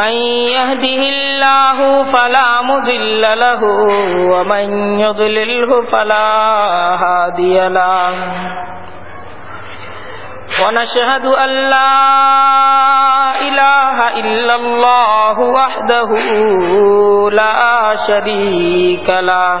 من يهده الله فلا مضل له ومن يضلله فلا هادي له. ونشهد أن لا إله إلا الله وحده لا شريك له.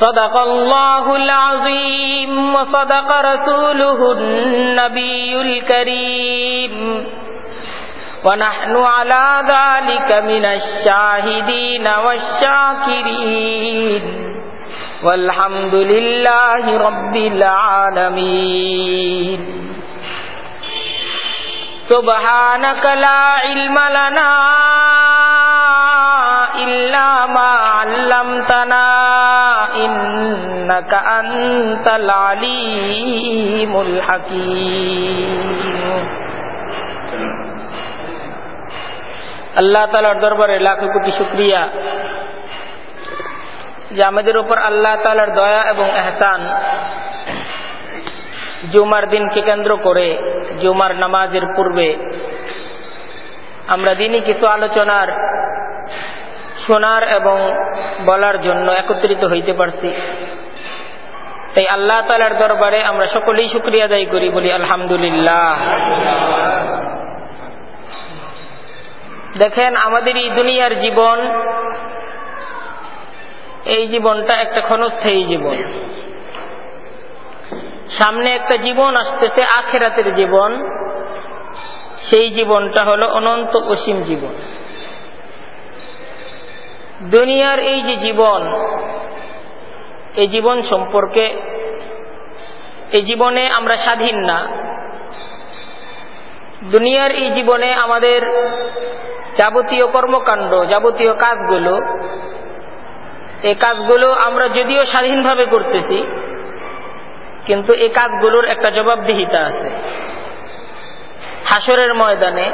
صدق الله العظيم وصدق رسوله النبي الكريم ونحن على ذلك من الشاهدين والشاكرين والحمد لله رب العالمين سبحانك لا علم لنا إلا ما علمتنا ইন্নাকা আনতাল আলিমুল হাকিম। আল্লাহ তালার দরবারে লাখ কোটি শুক্রিয়া যে আমাদের উপর আল্লাহ তালার দয়া এবং এহসান জুমার দিনকে কেন্দ্র করে জুমার নামাজের পূর্বে আমরা দিনই কিছু আলোচনার শোনার এবং বলার জন্য একত্রিত হইতে পারছি। তাই আল্লাহ তালার দরবারে আমরা সকলেই শুক্রিয়া দায়ী করি বলি, আলহামদুলিল্লাহ। দেখেন, আমাদের এই দুনিয়ার জীবন, এই জীবনটা একটা ক্ষণস্থায়ী জীবন। সামনে একটা জীবন আসতেছে, আখেরাতের জীবন। সেই জীবনটা হলো অনন্ত অসীম জীবন। দুনিয়ার এই যে জীবন, এই জীবন সম্পর্কে, এই জীবনে আমরা স্বাধীন না। দুনিয়ার এই জীবনে আমাদের যাবতীয় কর্মকাণ্ড, যাবতীয় কাজগুলো, এই কাজগুলো আমরা যদিও স্বাধীনভাবে করতেছি, কিন্তু এই কাজগুলোর একটা জবাবদিহিতা আছে। হাসরের ময়দানে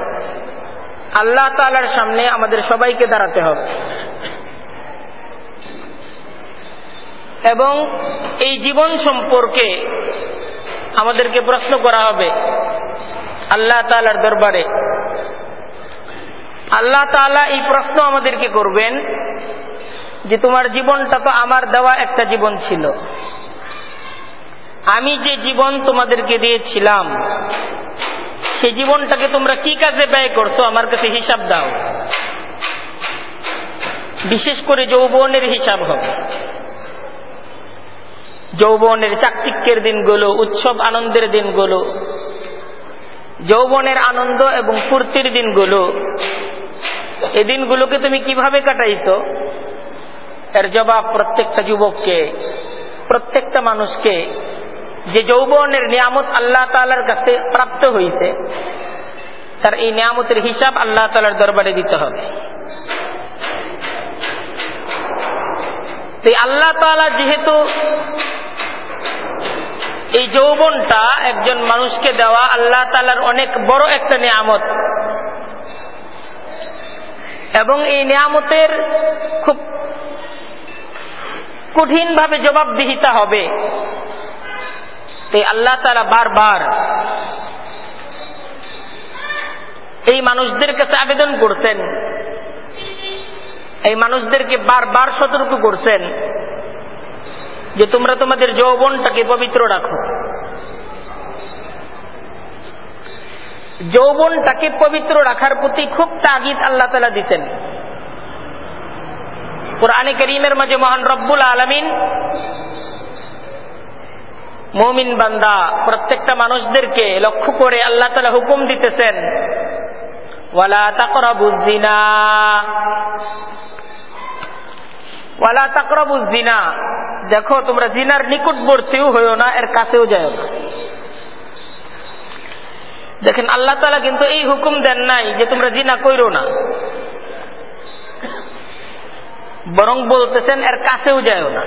আল্লাহ তালার সামনে আমাদের সবাইকে দাঁড়াতে হবে। এবং এই জীবন সম্পর্কে আমাদেরকে প্রশ্ন করা হবে আল্লাহ তালার দরবারে। আল্লাহ তালা এই প্রশ্ন আমাদেরকে করবেন যে তোমার জীবনটা তো আমার দেওয়া একটা জীবন ছিল। আমি যে জীবন তোমাদেরকে দিয়েছিলাম সেই জীবনটাকে তোমরা কি কাজে ব্যয় করছ আমার কাছে হিসাব দাও। বিশেষ করে যৌবনের হিসাব হবে। যৌবনের চাকচিক্যের দিনগুলো, উৎসব আনন্দের দিনগুলো, যৌবনের আনন্দ এবং ফুর্তির দিনগুলো, এই দিনগুলোকে তুমি কীভাবে কাটাইছো? এর জবাব প্রত্যেকটা যুবককে, প্রত্যেকটা মানুষকে যে যৌবনের নিয়ামত আল্লাহ তালার কাছে প্রাপ্ত হইছে, তার এই নিয়ামতের হিসাব আল্লাহ তালার দরবারে দিতে হবে। আল্লাহ তালা যেহেতু এই যৌবনটা একজন মানুষকে দেওয়া আল্লাহ তালার অনেক বড় একটা নিয়ামত। এবং এই নিয়ামতের খুব কঠিনভাবে জবাবদিহিতা হবে। তাই আল্লাহ তারা বারবার এই মানুষদের কাছে আবেদন করছেন। এই মানুষদেরকে বারবার সতর্ক করছেন। যে তোমরা তোমাদের যৌবনটাকে পবিত্র রাখো। যৌবনটাকে পবিত্র রাখার প্রতি খুব তাগিদ আল্লাহ তালা দিতেন। কোরআনে করিমের মাঝে মহান রব্বুল আলমিন মমিন বান্দা প্রত্যেকটা মানুষদেরকে লক্ষ্য করে আল্লাহ তালা হুকুম দিতেছেন, ওয়ালা তাকরাবুদ্দিনা ওয়ালা তাকরাবুদ্দিনা দেখো, তোমরা জিনার নিকটবর্তীও হইও না, এর কাছেও যায় না। দেখেন, আল্লাহ তালা কিন্তু এই হুকুম দেন নাই যে তোমরা জিনা কইরো না। বরং বলতেছেন, এর কাছেও যায় না।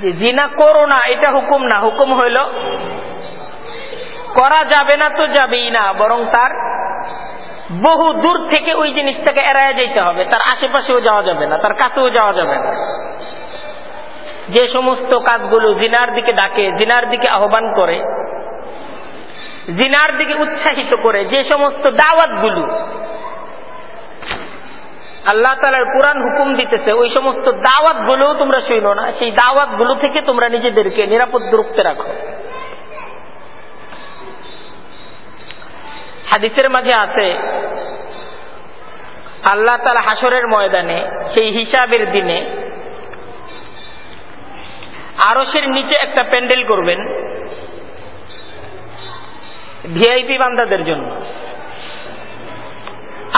যে জিনা করো না, এটা হুকুম না। হুকুম হইল, করা যাবে না তো যাবেই না, বরং তার বহু দূর থেকে ওই জিনিসটাকে এড়ায় যেতে হবে। তার আশেপাশেও যাওয়া যাবে না, তার কাছেও যাওয়া যাবে না। যে সমস্ত কাজগুলো জিনার দিকে ডাকে, জিনার দিকে আহ্বান করে, জিনার দিকে উৎসাহিত করে, যে সমস্ত দাওয়াতগুলো আল্লাহ তালার কোরআন হুকুম দিতেছে, ওই সমস্ত দাওয়াত গুলোও তোমরা শুনো না। সেই দাওয়াতগুলো থেকে তোমরা নিজেদেরকে নিরাপদ দূরত্বে রাখো। হাদিসের মাঝে আছে, আল্লাহ তালা হাসরের ময়দানে, সেই হিসাবের দিনে আরসের নিচে একটা প্যান্ডেল করবেন, ভিআইপি বান্দাদের জন্য।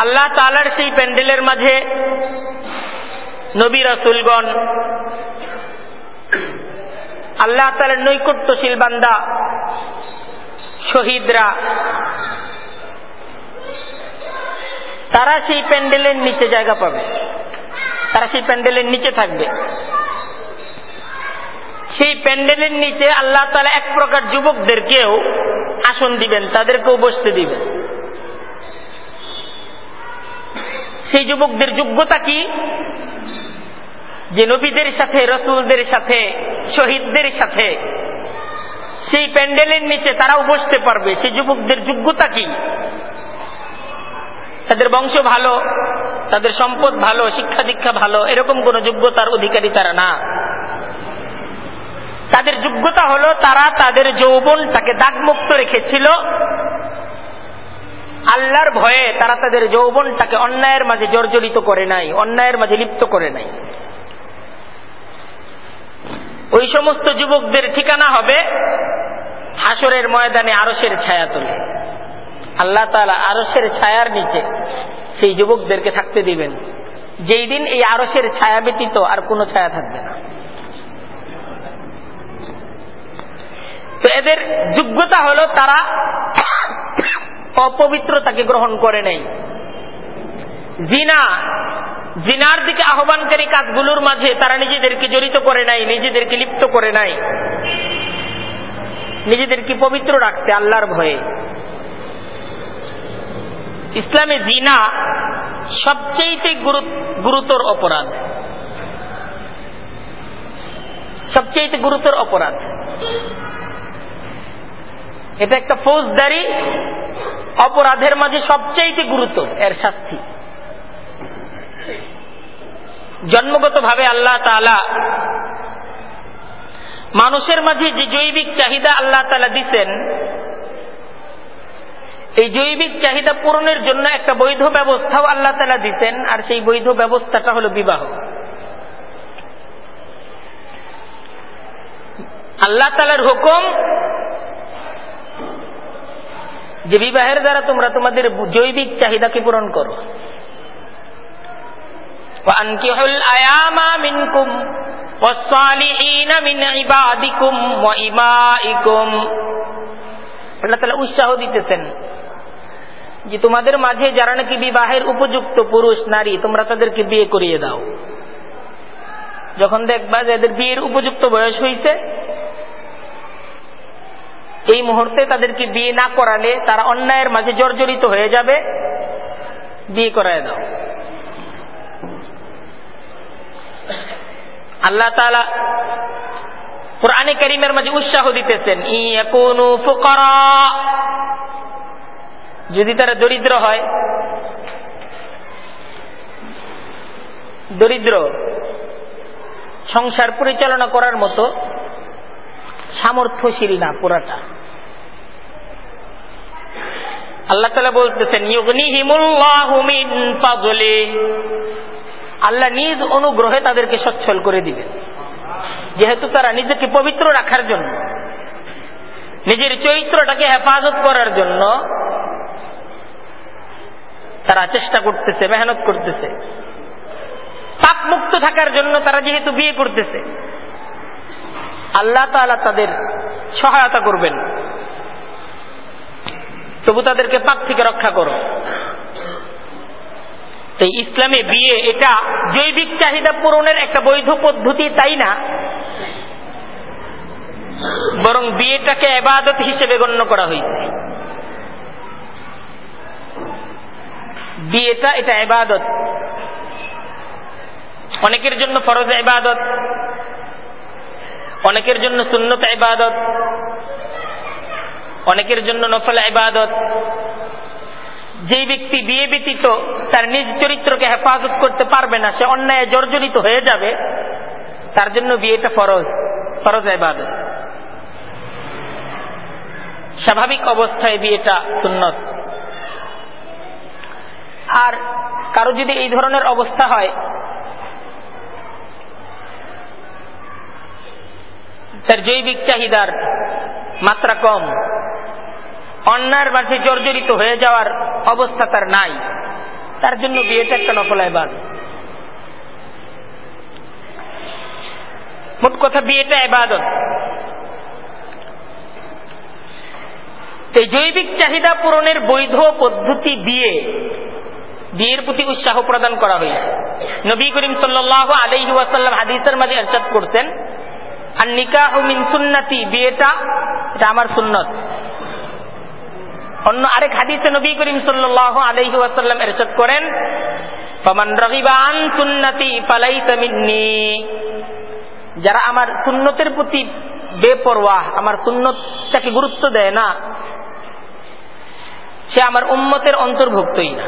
আল্লাহ তালার সেই প্যান্ডেলের মাঝে নবী রসুলগণ, আল্লাহ তালার নৈকট্যশীল বান্দা, শহীদরা তারা সেই প্যান্ডেলের নিচে জায়গা পাবে। তারা সেই প্যান্ডেলের নিচে থাকবে। সেই প্যান্ডেলের নিচে আল্লাহ তালা এক প্রকার যুবকদেরকেও আসন দিবেন, তাদেরকেও বসতে দিবেন। সেই যুবকদের যোগ্যতা কি? যে নবীদের সাথে, রসুলদের সাথে, শহীদদের সাথে সেই প্যান্ডেলের নিচে তারাও বসতে পারবে। সেই যুবকদের যোগ্যতা কি? তাদের বংশ ভালো, তাদের সম্পদ ভালো, শিক্ষা দীক্ষা ভালো, এরকম কোন যোগ্যতার অধিকারী তারা না। তাদের যোগ্যতা হলো তারা তাদের যৌবনটাকে দাগমুক্ত রেখেছিল। আল্লাহর ভয়ে তারা তাদের যৌবনটাকে অন্যায়ের মাঝে জর্জরিত করে নাই, অন্যায়ের মাঝে লিপ্ত করে নাই। ওই সমস্ত যুবকদের ঠিকানা হবে হাসরের ময়দানে আরসের ছায়া তোলে আল্লাহ তালা আরসের ছায়ার নিচে সেই যুবকদেরকে থাকতে দিবেন। যেই দিন এই আরসের ছায়া ব্যতীত আর কোনো ছায়া থাকবে না। তো এদের যোগ্যতা হলো তারা অপবিত্রতাকে গ্রহণ করে নেই জিনা, জিনার দিকে আহ্বানকারী কাজগুলোর মাঝে তারা নিজেদেরকে জড়িত করে নাই নিজেদেরকে লিপ্ত করে নাই নিজেদেরকে পবিত্র রাখতে আল্লাহর ভয়ে। ইসলামে জিনা সবচেয়ে গুরুতর অপরাধ। সবচেয়ে গুরুতর অপরাধ। এটা একটা ফৌজদারি, অপরাধের মাঝে সবচেয়ে গুরুতর এর শাস্তি। জন্মগত ভাবে আল্লাহ তালা মানুষের মাঝে যে জৈবিক চাহিদা আল্লাহ তালা দিচ্ছেন এই জৈবিক চাহিদা পূরণের জন্য একটা বৈধ ব্যবস্থাও আল্লাহ তালা দিতেন আর সেই বৈধ ব্যবস্থাটা হল বিবাহ আল্লাহ তালার হুকুম যে বিবাহের দ্বারা তোমরা তোমাদের জৈবিক চাহিদাকে পূরণ করো وأنكحوا الأيام منكم والصالحين من عبادكم وإمائكم আল্লাহ তালা উৎসাহ দিতেছেন যে তোমাদের মাঝে যারা নাকি বিবাহের উপযুক্ত পুরুষ, নারী, তোমরা তাদেরকে বিয়ে করিয়ে দাও। যখন দেখবা যে এদের বিয়ের উপযুক্ত বয়স হয়েছে এই মুহূর্তে তাদেরকে বিয়ে না করালে তারা অন্যায়ের মাঝে জর্জরিত হয়ে যাবে। বিয়ে করায় দাও। আল্লাহ তালা কোরআনে করিমের মাঝে উৎসাহ দিতেছেন যদি তারা দরিদ্র হয়, দরিদ্র সংসার পরিচালনা করার মতো সামর্থ্যশীল না পুরাটা। আল্লাহ তালা বলতেছেন আল্লাহ নিজ অনুগ্রহে তাদেরকে সচ্ছল করে দিবেন। যেহেতু তারা নিজেকে পবিত্র রাখার জন্য, নিজের চরিত্রটাকে হেফাজত করার জন্য তারা চেষ্টা করতেছে, মেহনত করতেছে। পাপ মুক্ত থাকার জন্য তারা যেহেতু বিয়ে করতেছে, আল্লাহ তালা তাদের সহায়তা করবেন। তবু তাদেরকে পাপ থেকে রক্ষা করো। এই ইসলামে বিয়ে এটা জৈবিক চাহিদা পূরণের একটা বৈধ পদ্ধতি, তাই না? বরং বিয়েটাকে এবাদত হিসেবে গণ্য করা হয়েছে। বিয়েটা এটা এবাদত অনেকের জন্য ফরজ ইবাদত। অনেকের জন্য সুন্নত ইবাদত। অনেকের জন্য নফল ইবাদত। যে ব্যক্তি বিয়ে ব্যতীত তার নিজ চরিত্রকে হেফাজত করতে পারবে না, সে অন্যায় জর্জরিত হয়ে যাবে, তার জন্য বিয়েটা ফরজ ফরজ ইবাদত। স্বাভাবিক অবস্থায় বিয়েটা সুন্নত। আর কারও যদি এই ধরনের অবস্থা হয়, তার জৈবিক চাহিদার মাত্রা কম, অন্যায়ের মাঝে জর্জরিত হয়ে যাওয়ার অবস্থা তার নাই, তার জন্য বিয়েটা একটা নকলায় বাদ মোট কথা বিয়েটা এবাদত। এই জৈবিক চাহিদা পূরণের বৈধ পদ্ধতি দিয়ে বিয়ের প্রতি উৎসাহ প্রদান করা হয়েছে। নবী করিম সাল্লাহ আলহি ওয়াসাল্লাম হাদিসের মাঝে এরশাদ করতেন আর নিকাহ মিন সুন্নাতি বিয়েটা, এটা আমার সুন্নত। অন্য আরেক হাদিসে নবী করিম সাল্লাহ আলহি ওয়াসাল্লাম করেন রহিবান সুন্নতি মিন্নি যারা আমার সুন্নতের প্রতি বেপরওয়াহ আমার সুন্নতটাকে গুরুত্ব দেয় না, সে আমার উম্মতের অন্তর্ভুক্তই না।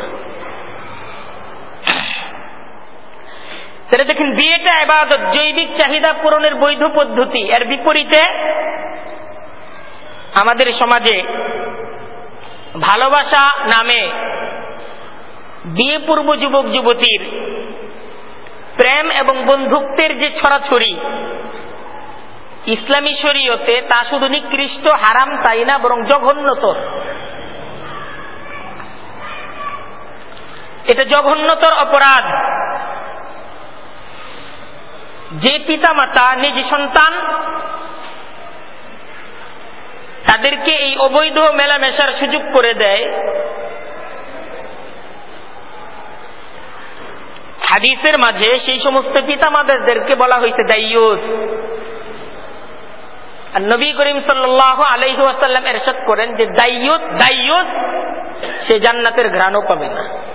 তাহলে দেখেন বিয়েটা এবাদত, জৈবিক চাহিদা পূরণের বৈধ পদ্ধতি। এর বিপরীতে আমাদের সমাজে ভালোবাসা নামে বিয়ে পূর্ব যুবক, যুবতীর প্রেম এবং বন্ধুত্বের যে ছড়াছড়ি, ইসলামী শরীয়তে তা শুধু নিকৃষ্ট, হারাম তাই না, বরং জঘন্যতর। এটা জঘন্যতর অপরাধ। যে পিতা মাতা নিজ সন্তান, তাদেরকে এই অবৈধ মেলামেশার সুযোগ করে দেয়। হাদিসের মাঝে সেই সমস্ত পিতা মাতাদেরকে বলা হয়েছে দাইয়ুস আর নবী করিম সাল্লাহ আলাইহু এরশাদ করেন যে দাইয়ুত দাইয়ুত সে জান্নাতের ঘ্রাণও পাবে না।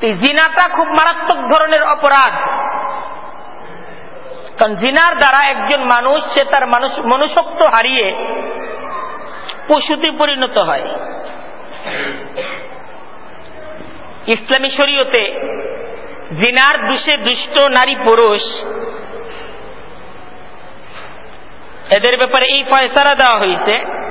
জিনাটা খুব মারাত্মক ধরনের অপরাধ। কারণ জিনার দ্বারা একজন মানুষ, সে তার মানুষ, মনুষ্যত্ব হারিয়ে পশুতে পরিণত হয়। ইসলামী শরীয়তে জিনার দুষে দুষ্ট নারী পুরুষ, এদের ব্যাপারে এই ফয়সারা দেওয়া হয়েছে।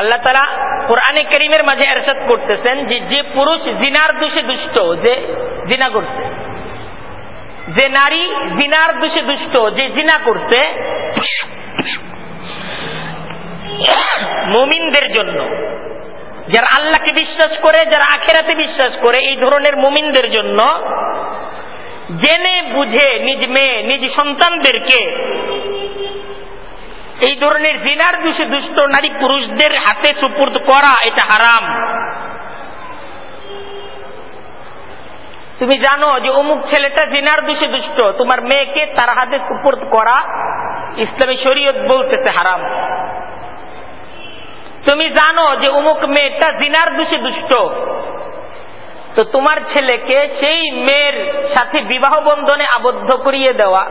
আল্লাহ তালা কোরআনে করিমের মাঝে এরশাদ করতেছেন যে যে পুরুষ জিনার দোষে দুষ্ট, যে জিনা করছে, যে নারী জিনার দোষে দুষ্ট, যে জিনা করছে, মুমিনদের জন্য, যারা আল্লাহকে বিশ্বাস করে, যারা আখেরাতে বিশ্বাস করে, এই ধরনের মুমিনদের জন্য জেনে বুঝে নিজ মেয়ে, নিজ সন্তানদেরকে। এই ধরনের জিনার দোষে দুষ্ট নারী পুরুষদের হাতে সুপুর্দ করা, এটা হারাম। তুমি জানো যে অমুক ছেলেটা জিনার দোষে দুষ্ট, তোমার মেয়েকে তার হাতে সুপুর্দ করা ইসলামী শরীয়ত বলতেছে হারাম। তুমি জানো যে অমুক মেয়েটা জিনার দোষে দুষ্ট তো তোমার ছেলেকে সেই মেয়ের সাথে বিবাহ বন্ধনে আবদ্ধ করিয়ে দেওয়া,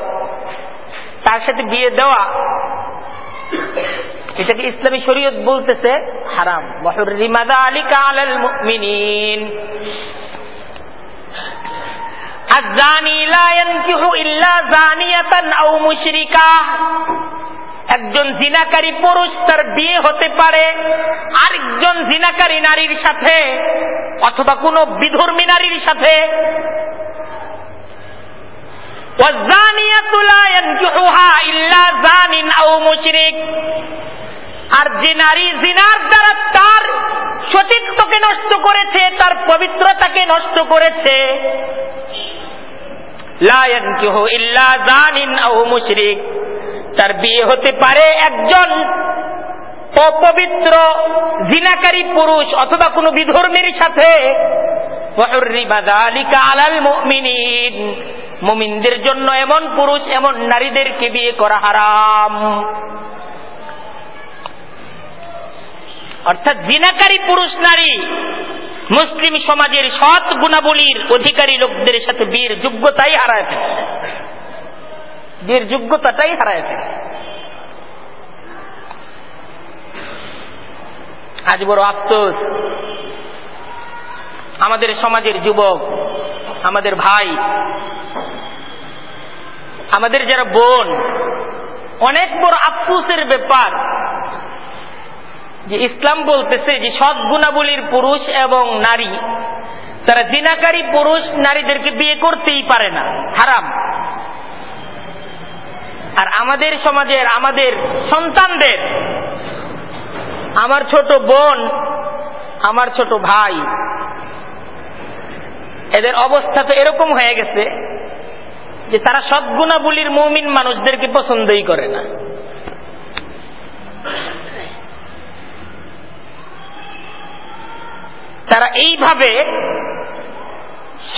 তার সাথে বিয়ে দেওয়া, এটাকে ইসলামী শরীয়ত বলতেছে হারাম। একজন জিনাকারী পুরুষ তার বিয়ে হতে পারে, আরেকজন জিনাকারী নারীর সাথে, অথবা কোন বিধর্মী নারীর সাথে। আর যে নারী জিনার দ্বারা তার সতীত্বকে নষ্ট করেছে, তার পবিত্রতাকে নষ্ট করেছে তার বিয়ে হতে পারে একজন অপবিত্র, জিনাকারী পুরুষ অথবা কোনো বিধর্মীর সাথে। মুমিনদের জন্য এমন পুরুষ, এমন নারীদেরকে বিয়ে করা হারাম। অর্থাৎ জিনাকারী পুরুষ নারী মুসলিম সমাজের সৎ গুণাবলীর অধিকারী লোকদের সাথে বীর যোগ্যতাই হারায় ফেলছে বিয়ের যোগ্যতাটাই হারায় ফেলছে আজ বড় আফসোস। আমাদের সমাজের যুবক, আমাদের ভাই, আমাদের যারা বোন, অনেক বড় আফসুসের ব্যাপার। যে ইসলাম বলতেছে যে সৎ গুণাবলীর পুরুষ এবং নারী। তারা জিনাকারী পুরুষ, নারীদেরকে বিয়ে করতেই পারে না। হারাম। আর আমাদের সমাজের, আমাদের সন্তানদের, আমার ছোট বোন, আমার ছোট ভাই, এদের অবস্থা তো এরকম হয়ে গেছে যে তারা সদ্গুণাবলীর মৌমিন মানুষদেরকে পছন্দই করে না। তারা এইভাবে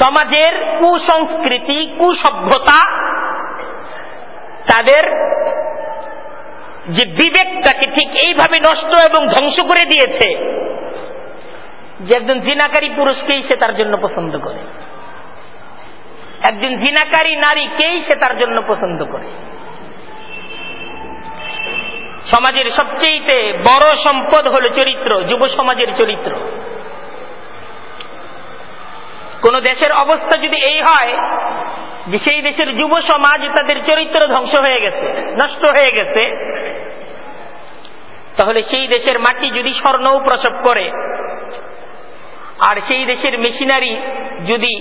সমাজের কুসংস্কৃতি, কুসভ্যতা, তাদের যে বিবেকটাকে ঠিক এইভাবে নষ্ট এবং ধ্বংস করে দিয়েছে, যে একজন জিনাকারী পুরুষকেই সে তার জন্য পছন্দ করে। একজন জিনাকারী নারীকেই সে তার জন্য পছন্দ করে। সমাজের সবচেয়ে বড় সম্পদ হল চরিত্র, যুব সমাজের চরিত্র। কোন দেশের অবস্থা যদি এই হয়, যে সেই দেশের যুব সমাজ তাদের চরিত্র ধ্বংস হয়ে গেছে, নষ্ট হয়ে গেছে, তাহলে সেই দেশের মাটি যদি স্বর্ণও প্রসব করে, আর সেই দেশের মেশিনারি যদি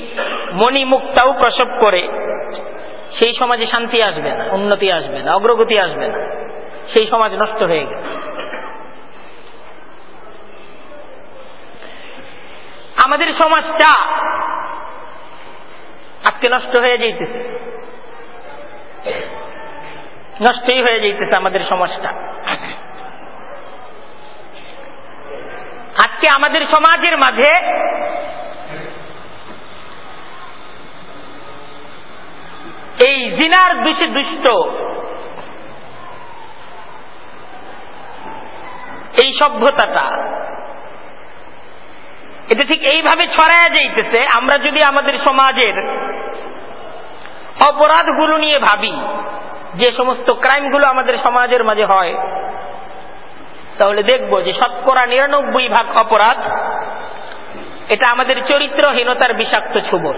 মণিমুক্তাও প্রসব করে, সেই সমাজে শান্তি আসবে না, উন্নতি আসবে না, অগ্রগতি আসবে না, সেই সমাজ নষ্ট হয়ে গেছে। আমাদের সমাজটা আজকে নষ্ট হয়ে যাইতেছে। নষ্টই হয়ে যাইতেছে আমাদের সমাজটা। আজকে আমাদের সমাজের মাঝে এই জিনার দোষে দুষ্ট। এই সভ্যতাটা। এটা ঠিক এইভাবে ছড়ায় যাইতেছে, আমরা যদি আমাদের সমাজের অপরাধগুলো নিয়ে ভাবি, যে সমস্ত ক্রাইমগুলো আমাদের সমাজের মাঝে হয়, তাহলে দেখব যে শতকরা নিরানব্বই ভাগ অপরাধ, এটা আমাদের চরিত্রহীনতার বিষাক্ত ছুবল।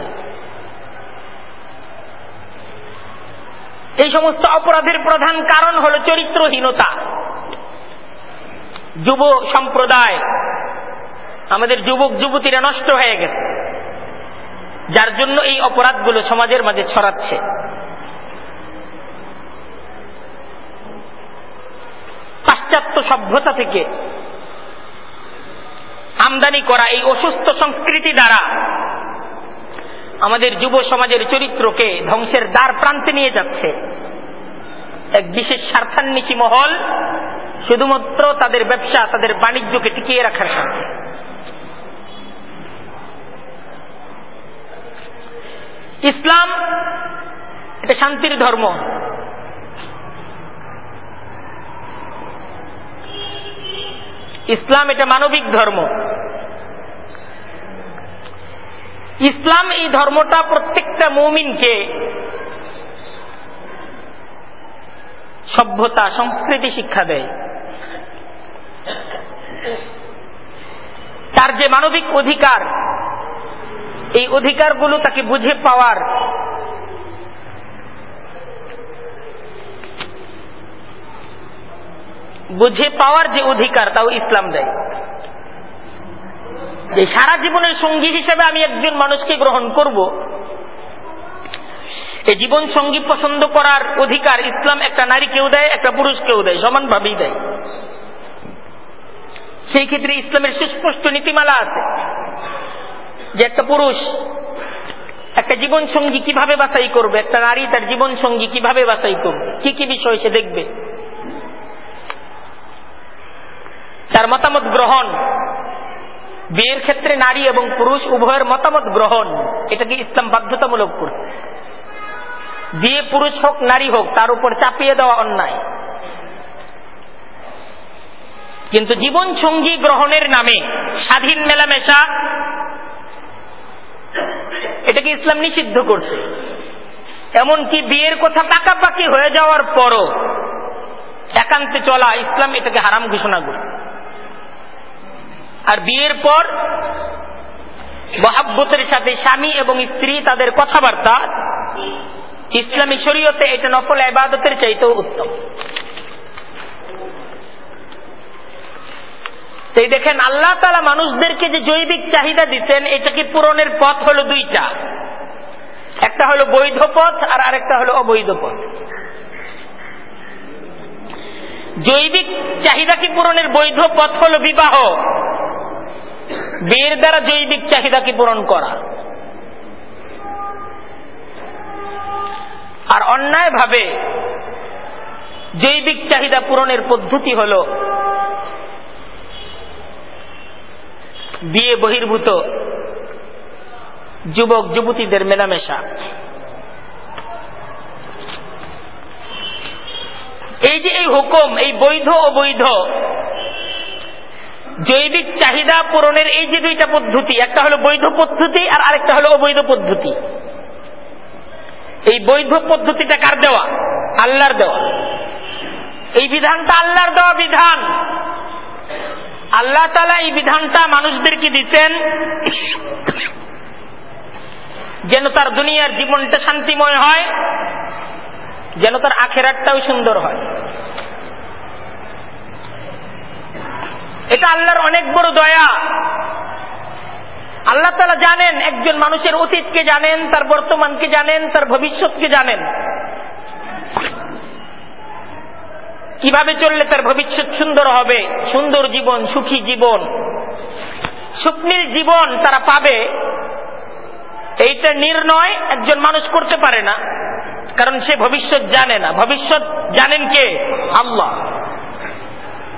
এই সমস্ত অপরাধের প্রধান কারণ হল চরিত্রহীনতা। যুব সম্প্রদায়, আমাদের যুবক যুবতীরা নষ্ট হয়ে গেছে। যার জন্য এই অপরাধগুলো সমাজের মাঝে ছড়াচ্ছে। পাশ্চাত্য সভ্যতা থেকে আমদানি করা এই অসুস্থ সংস্কৃতি দ্বারা আমাদের যুব সমাজের চরিত্রকে ধ্বংসের দ্বার প্রান্তে নিয়ে যাচ্ছে। এক বিশেষ স্বার্থান্বেষী মহল শুধুমাত্র তাদের ব্যবসা, তাদের বাণিজ্যকে টিকিয়ে রাখার সাথে ইসলাম, এটা শান্তির ধর্ম। ইসলাম এটা মানবিক ধর্ম। ইসলাম এই ধর্মটা প্রত্যেকটা মৌমিনকে সভ্যতা, সংস্কৃতি শিক্ষা দেয়। তার যে মানবিক অধিকার এই অধিকারগুলো তাকে বুঝে পাওয়ার। বুঝে পাওয়ার যে অধিকার, তাও ইসলাম দেয়। যে সারা জীবনের সঙ্গী হিসেবে আমি একজন মানুষকে গ্রহণ করব এই জীবন সঙ্গী পছন্দ করার অধিকার ইসলাম একটা নারীকেও দেয়, একটা পুরুষকেও দেয়, সমানভাবেই দেয়। সেই ক্ষেত্রে ইসলামের সুস্পষ্ট নীতিমালা আছে। যে একটা পুরুষ একটা জীবন সঙ্গী কীভাবে বাছাই করবে? একটা নারী তার জীবন সঙ্গী কীভাবে বাছাই করবে? কি কি বিষয় সে দেখবে? তার মতামত গ্রহণ। বিয়ের ক্ষেত্রে নারী এবং পুরুষ উভয়ের মতামত গ্রহণ। এটাকে ইসলাম বাধ্যতামূলক করছে। বিয়ে পুরুষ হোক, নারী হোক, তার উপর চাপিয়ে দেওয়া অন্যায়। কিন্তু জীবন সঙ্গী গ্রহণের নামে স্বাধীন মেলামেশা এটাকে ইসলাম নিষিদ্ধ করছে। এমনকি বিয়ের কথা পাকাপাকি হয়ে যাওয়ার পরও একান্তে চলা ইসলাম এটাকে হারাম ঘোষণা করছে আর বিয়ের পর মহাব্বতের সাথে স্বামী এবং স্ত্রী তাদের কথাবার্তা, ইসলামী শরীয়তে এটা নফল আবাদতের চাইতেও উত্তম। এই দেখেন, আল্লাহ তালা মানুষদেরকে যে জৈবিক চাহিদা দিচ্ছেন এটাকে পূরণের পথ হলো দুইটা? একটা হলো বৈধ পথ আর আরেকটা হলো অবৈধ পথ। জৈবিক চাহিদাকে পূরণের বৈধ পথ হলো বিবাহ? বিয়ের দ্বারা জৈবিক চাহিদাকে পূরণ করা? আর অন্যায়ভাবে জৈবিক চাহিদা পূরণের পদ্ধতি হল বিয়ে বহির্ভূত যুবক, যুবতীদের মেলামেশা। এই যে এই হুকুম, এই বৈধ, অবৈধ জৈবিক চাহিদা পূরণের এই যে দুইটা পদ্ধতি, একটা হলো বৈধ পদ্ধতি আর আরেকটা হলো অবৈধ পদ্ধতি। এই বৈধ পদ্ধতিটা কার দেওয়া? আল্লাহর দেওয়া। এই বিধানটা আল্লাহর দেওয়া বিধান। আল্লাহ তালা এই বিধানটা মানুষদেরকে দিতেন, যেন তার দুনিয়ার জীবনটা শান্তিময় হয়, যেন তার আখেরাতটাও সুন্দর হয়। এটা আল্লাহর অনেক বড় দয়া। আল্লাহ তালা জানেন, একজন মানুষের অতীতকে জানেন, তার বর্তমানকে জানেন, তার ভবিষ্যৎকে জানেন। কীভাবে চললে তার ভবিষ্যৎ সুন্দর হবে? সুন্দর জীবন, সুখী জীবন। স্বপ্নের জীবন তারা পাবে। এইটা নির্ণয় একজন মানুষ করতে পারে না, কারণ সে ভবিষ্যৎ জানে না। ভবিষ্যৎ জানেন কে? আল্লাহ।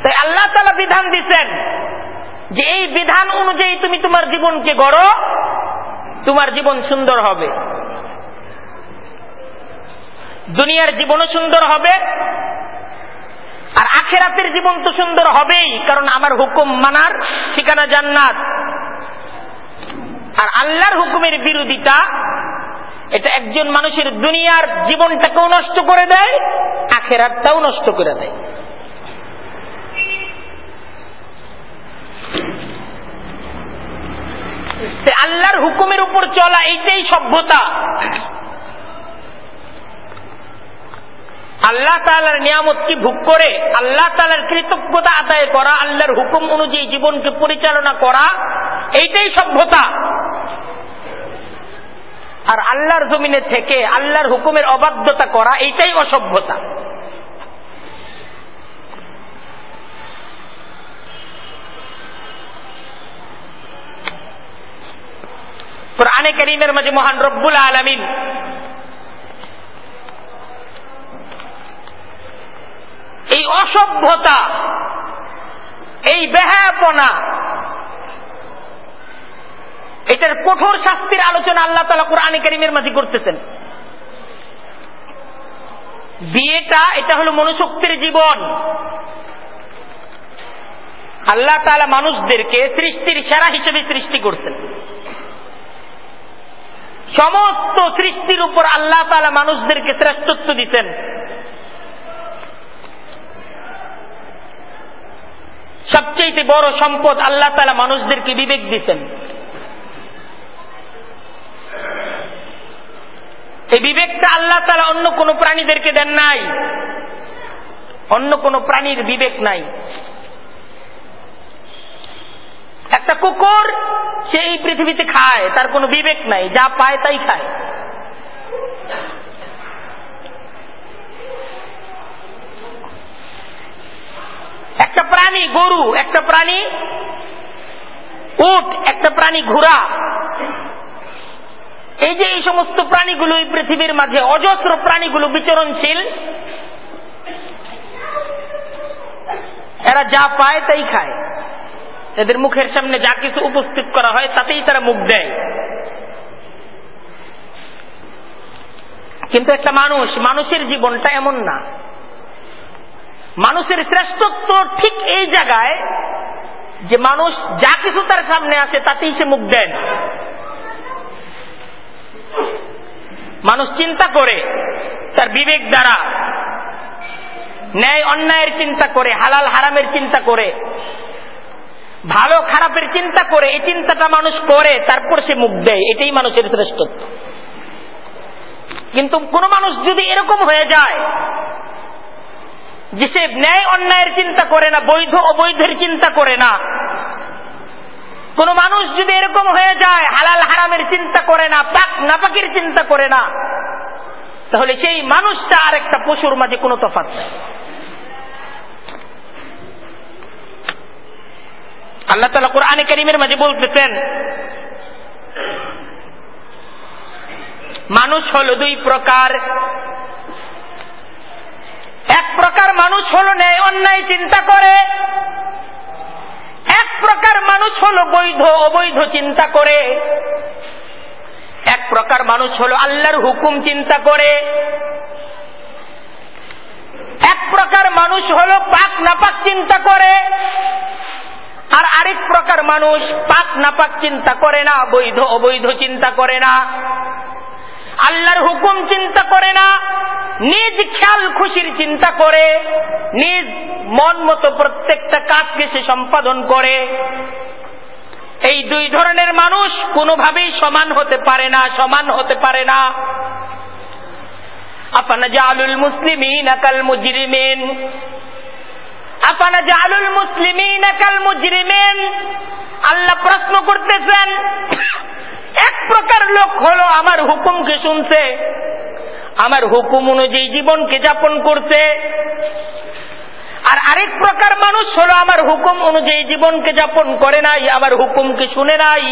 তাই আল্লাহ তালা বিধান দিচ্ছেন যে এই বিধান অনুযায়ী তুমি তোমার জীবনকে গড়ো, তোমার জীবন সুন্দর হবে। দুনিয়ার জীবনও সুন্দর হবে আর আখেরাতের জীবন তো সুন্দর হবেই, কারণ আমার হুকুম মানার ঠিকানা জান্নাত। আর আল্লাহর হুকুমের বিরোধিতা, এটা একজন মানুষের দুনিয়ার জীবনটাকেও নষ্ট করে দেয়, আখেরাতটাও নষ্ট করে দেয়। আল্লাহর হুকুমের উপর চলা, এইটাই সভ্যতা। আল্লাহ তালার নিয়ামতকে ভোগ করে, আল্লাহ তালার কৃতজ্ঞতা আদায় করা, আল্লাহর হুকুম অনুযায়ী জীবনকে পরিচালনা করা, এইটাই সভ্যতা। আর আল্লাহর জমিনে থেকে আল্লাহর হুকুমের অবাধ্যতা করা, এইটাই অসভ্যতা। কোরআনে করিমের মাঝে মহান রব্বুল আলমিন এই অসভ্যতা, এই বেহায়াপনা, এটার কঠোর শাস্তির আলোচনা আল্লাহ তালা কোরআনে করিমের মাঝে করতেছেন। বিয়েটা, এটা হলো মনুশক্তির জীবন। আল্লাহ তালা মানুষদেরকে সৃষ্টির সেরা হিসেবে সৃষ্টি করছেন। সমস্ত সৃষ্টির উপর আল্লাহ তালা মানুষদেরকে শ্রেষ্ঠত্ব দিতেন সবচেয়ে বড় সম্পদ আল্লাহ তালা মানুষদেরকে বিবেক দিতেন। এই বিবেকটা আল্লাহ তালা অন্য কোন প্রাণীদেরকে দেন নাই। অন্য কোন প্রাণীর বিবেক নাই। একটা কুকুর, সে এই পৃথিবীতে খায়, তার কোনো বিবেক নাই, যা পায় তাই খায়। একটা প্রাণী গরু, একটা প্রাণী উট, একটা প্রাণী ঘোড়া। এই যে এই সমস্ত প্রাণীগুলো এই পৃথিবীর মাঝে, অজস্র প্রাণীগুলো বিচরণশীল, এরা যা পায় তাই খায়। এদের মুখের সামনে যা কিছু উপস্থিত করা হয়, তাতেই তারা মুখ দেয়। কিন্তু একটা মানুষ, মানুষের জীবনটা এমন না। মানুষের শ্রেষ্ঠত্ব ঠিক এই জায়গায় যে মানুষ যা কিছু তার সামনে আসে তাতেই সে মুখ দেন মানুষ চিন্তা করে তার বিবেক দ্বারা, ন্যায় অন্যায়ের চিন্তা করে, হালাল হারামের চিন্তা করে, ভালো খারাপের চিন্তা করে, এই চিন্তাটা মানুষ করে, তারপর সে মুখ দেয়, এটাই মানুষের শ্রেষ্ঠত্ব। কিন্তু কোন মানুষ যদি এরকম হয়ে যায় যে ন্যায় অন্যায়ের চিন্তা করে না, বৈধ অবৈধের চিন্তা করে না। কোন মানুষ যদি এরকম হয়ে যায়, হালাল হারামের চিন্তা করে না, পাক নাপাকের চিন্তা করে না, তাহলে সেই মানুষটা আর একটা পশুর মাঝে কোনো তফাৎ নেই। আল্লাহ তালা কোরআনে করিমের মাঝে বলতেছেন, মানুষ হলো দুই প্রকার এক প্রকার মানুষ হলো ন্যায় অন্যায় চিন্তা করে। এক প্রকার মানুষ হলো বৈধ অবৈধ চিন্তা করে। এক প্রকার মানুষ হলো আল্লাহর হুকুম চিন্তা করে। এক প্রকার মানুষ হলো পাক নাপাক চিন্তা করে। আর আরেক প্রকার মানুষ পাক নাপাক চিন্তা করে না, বৈধ অবৈধ চিন্তা করে না। আল্লাহর হুকুম চিন্তা করে না, নিজ খেয়াল খুশির চিন্তা করে, নিজ মন মতো প্রত্যেকটা কাজকে সে সম্পাদন করে। এই দুই ধরনের মানুষ কোনোভাবেই সমান হতে পারে না, সমান হতে পারে না। আপানা জালুল মুসলিমিন আকাল মুজরিমিন। আপানা জালুল মুসলিমিন আকাল মুজরিমিন। আল্লাহ প্রশ্ন করতেছেন প্রকার লোক হলো আমার হুকুমকে শুনছে, আমার হুকুম অনুযায়ী জীবনকে যাপন করছে। আর আরেক প্রকার মানুষ হলো আমার হুকুম অনুযায়ী জীবনকে যাপন করে নাই, আমার হুকুমকে শুনে নাই।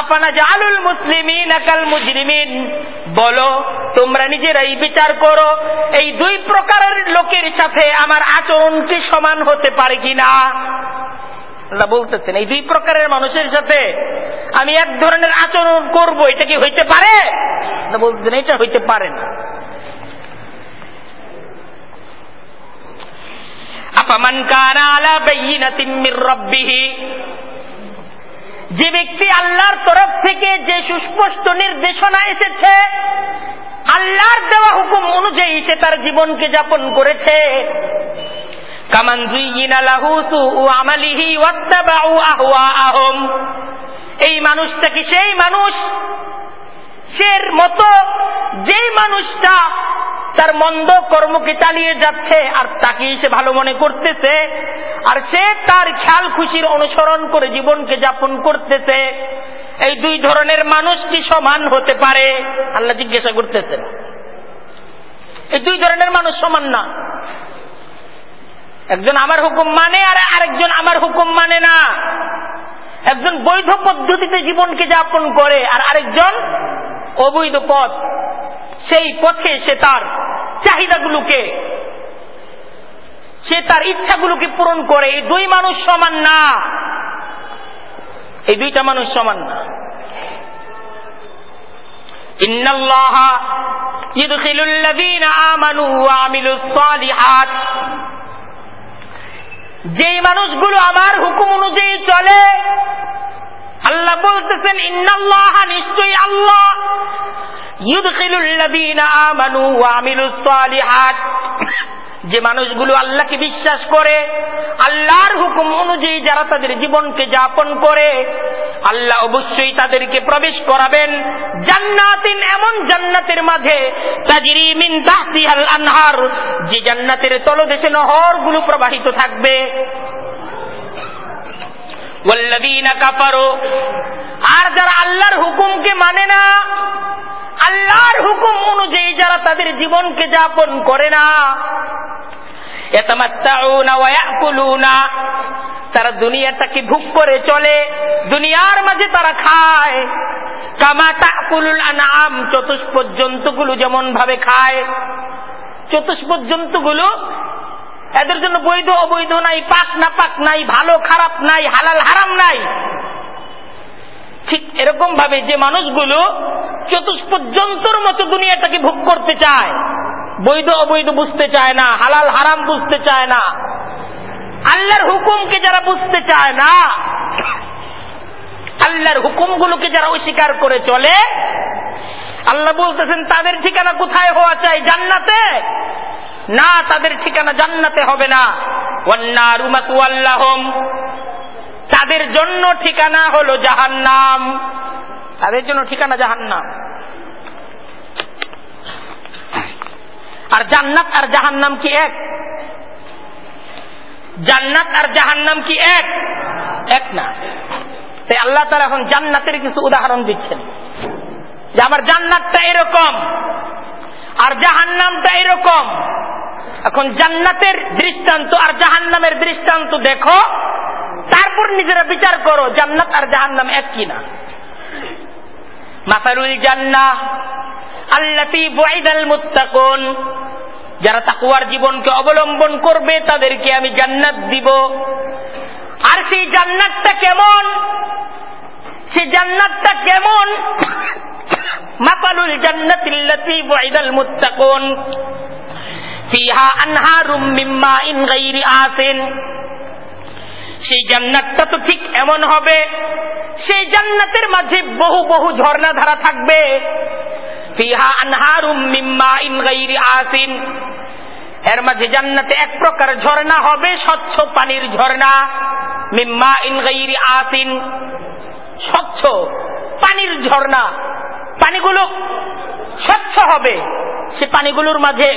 আপানা জালুল মুসলিমিন আকাল মুজরিমিন, বলো, তোমরা নিজেরাই বিচার করো, এই দুই প্রকারের লোকের সাথে আমার আচরণ কি সমান হতে পারে কিনা? আল্লাহ বলতেছেন, এই দুই প্রকারের মানুষের সাথে আমি এক ধরনের আচরণ করব, এটা কি হইতে পারে? বলতেছেন, এটা হইতে পারে না। যে ব্যক্তি আল্লাহর তরফ থেকে যে সুস্পষ্ট নির্দেশনা এসেছে, আল্লাহর দেওয়া হুকুম অনুযায়ী সে তার জীবনকে যাপন করেছে। এই মানুষটা কি সেই মানুষ? সের মতো যেই মানুষটা তার মন্দ কর্মকে চালিয়ে যাচ্ছে আর তাকে সে ভালো মনে করতেছে, আর সে তার খেয়াল খুশির অনুসরণ করে জীবনকে যাপন করতেছে। এই দুই ধরনের মানুষ কি সমান হতে পারে? আল্লাহ জিজ্ঞাসা করতেছেন। এই দুই ধরনের মানুষ সমান না। একজন আমার হুকুম মানে আর আরেকজন আমার হুকুম মানে না। একজন বৈধ পদ্ধতিতে জীবনকে যাপন করে আর আরেকজন অবৈধ পথ। সেই পথে সে তার চাহিদাগুলোকে, সে তার ইচ্ছাগুলোকে পূরণ করে। এই দুই মানুষ সমান না। এই দুইটা মানুষ সমান না। ইন্নাল্লাহ ইদখিলুল লাযীনা আমানু ওয়া আমিলুস সালিহাত। যেই মানুষগুলো আমার হুকুম অনুযায়ী চলে, আল্লাহ বলতেছেন, ইন্নাল্লাহ নিশ্চয়ই আল্লাহ। ইউদখিলুল্লাযীনা আমানু ওয়া আমিলুস সালিহাত। যে মানুষগুলো আল্লাহকে বিশ্বাস করে, আল্লাহর হুকুম অনুযায়ী যারা তাদের জীবনকে যাপন করে, আল্লাহ অবশ্যই তাদেরকে প্রবেশ করাবেন জান্নাতিন, এমন জান্নাতের মাঝে আনহার, যে জান্নাতের তলদেশে নহরগুলো প্রবাহিত থাকবে। আর যারা আল্লাহর হুকুমকে মানে না, আল্লাহর হুকুম অনুযায়ী যারা তাদের জীবনকে যাপন করে না তারা দুনিয়াটাকে ভোগ করে চলে, দুনিয়ার মাঝে তারা খায়। কামাটা কুলুল আনাম চতুষ্প জন্তুগুলো যেমন ভাবে খায় চতুষ্প জন্তুগুলো এদের জন্য বৈধ, অবৈধ নাই, পাক না পাক নাই, ভালো, খারাপ নাই, হালাল, হারাম নাই। ঠিক এরকম ভাবে যে মানুষগুলো চতুষ্প জন্তুর মতো দুনিয়াটাকে ভোগ করতে চায়, বৈধ, অবৈধ বুঝতে চায় না, হালাল, হারাম বুঝতে চায় না, আল্লাহর হুকুমকে যারা বুঝতে চায় না, আল্লাহর হুকুমগুলোকে যারা অস্বীকার করে চলে, আল্লাহ বলতেছেন, তাদের ঠিকানা কোথায় হওয়া চাই? জান্নাতে? না, তাদের ঠিকানা জান্নাতে হবে না। তাদের জন্য ঠিকানা হলো জাহান্নাম। তাদের জন্য ঠিকানা জাহান্নাম। আর জান্নাত আর জাহান্নাম কি এক? জান্নাত আর জাহান্নাম কি এক? এক না। তাই আল্লাহ তারা এখন জান্নাতের কিছু উদাহরণ দিচ্ছেন। যে আমার জান্নাতটা এরকম, আর জাহান্নামটা এরকম। এখন জান্নাতের দৃষ্টান্ত আর জাহান্নামের দৃষ্টান্ত দেখো, তারপর নিজেরা বিচার করো, জান্নাত আর জাহান্নাম এক কিনা মাসারুল জান্না আল্লাতি যারা তাকুয়ার জীবনকে অবলম্বন করবে, তাদেরকে আমি জান্নাত দিব। আর সেই জান্নাতটা কেমন? সেই জান্নাতটা কেমন? মাপালুল জান্নাতিল্লাতি বুআইদাল মুত্তাকুন। ফিহা আনহারুম মিম্মা ইন আসিন সেই জান্নাতটা তো ঠিক এমন হবে, সেই জান্নাতের মাঝে বহু বহু ঝর্ণা ধারা থাকবে। ফিহা আনহারুম মিম্মা ইন গায়রি আসিন এর মাঝে জান্নাতে এক প্রকার ঝর্ণা হবে, স্বচ্ছ পানির ঝর্ণা। মিম্মা ইন গায়রি আসিন স্বচ্ছ পানির ঝর্ণা। পানিগুলো স্বচ্ছ হবে, সে পানিগুলোর মাঝে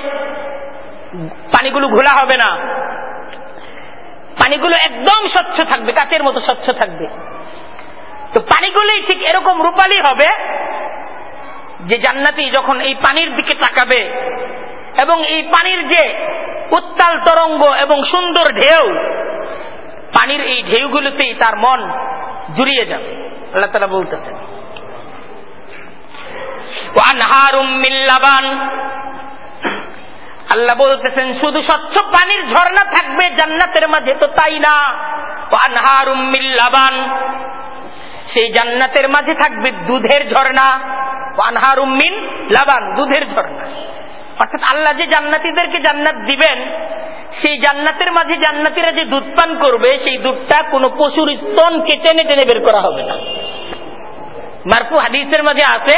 পানিগুলো ঘোলা হবে না। পানিগুলো একদম স্বচ্ছ থাকবে, কাচের মতো স্বচ্ছ থাকবে। তো পানিগুলোই ঠিক এরকম রূপালি হবে যে জান্নাতি যখন এই পানির দিকে তাকাবে এবং এই পানির যে উত্তাল তরঙ্গ এবং সুন্দর ঢেউ, পানির এই ঢেউগুলোতেই তার মন জুড়িয়ে যাবে। আল্লাহ তালা বলতেছেন আল্লাহ বলতেছেন, শুধু স্বচ্ছ পানির ঝর্ণা থাকবে জান্নাতের মাঝে তো তাই না? আনহারুম মিল্লাবান সেই জান্নাতের মাঝে থাকবে দুধের ঝর্ণা। আনহারুম মিন লাবান দুধের ঝর্ণা। অর্থাৎ আল্লাহ যে জান্নাতিদেরকে জান্নাত দিবেন, সেই জান্নাতের মাঝে জান্নাতিরা যে দুধ পান করবে, সেই দুধটা কোনো পশুর স্তনকে টেনে টেনে বের করা হবে না। মারফু হাদিসের মাঝে আছে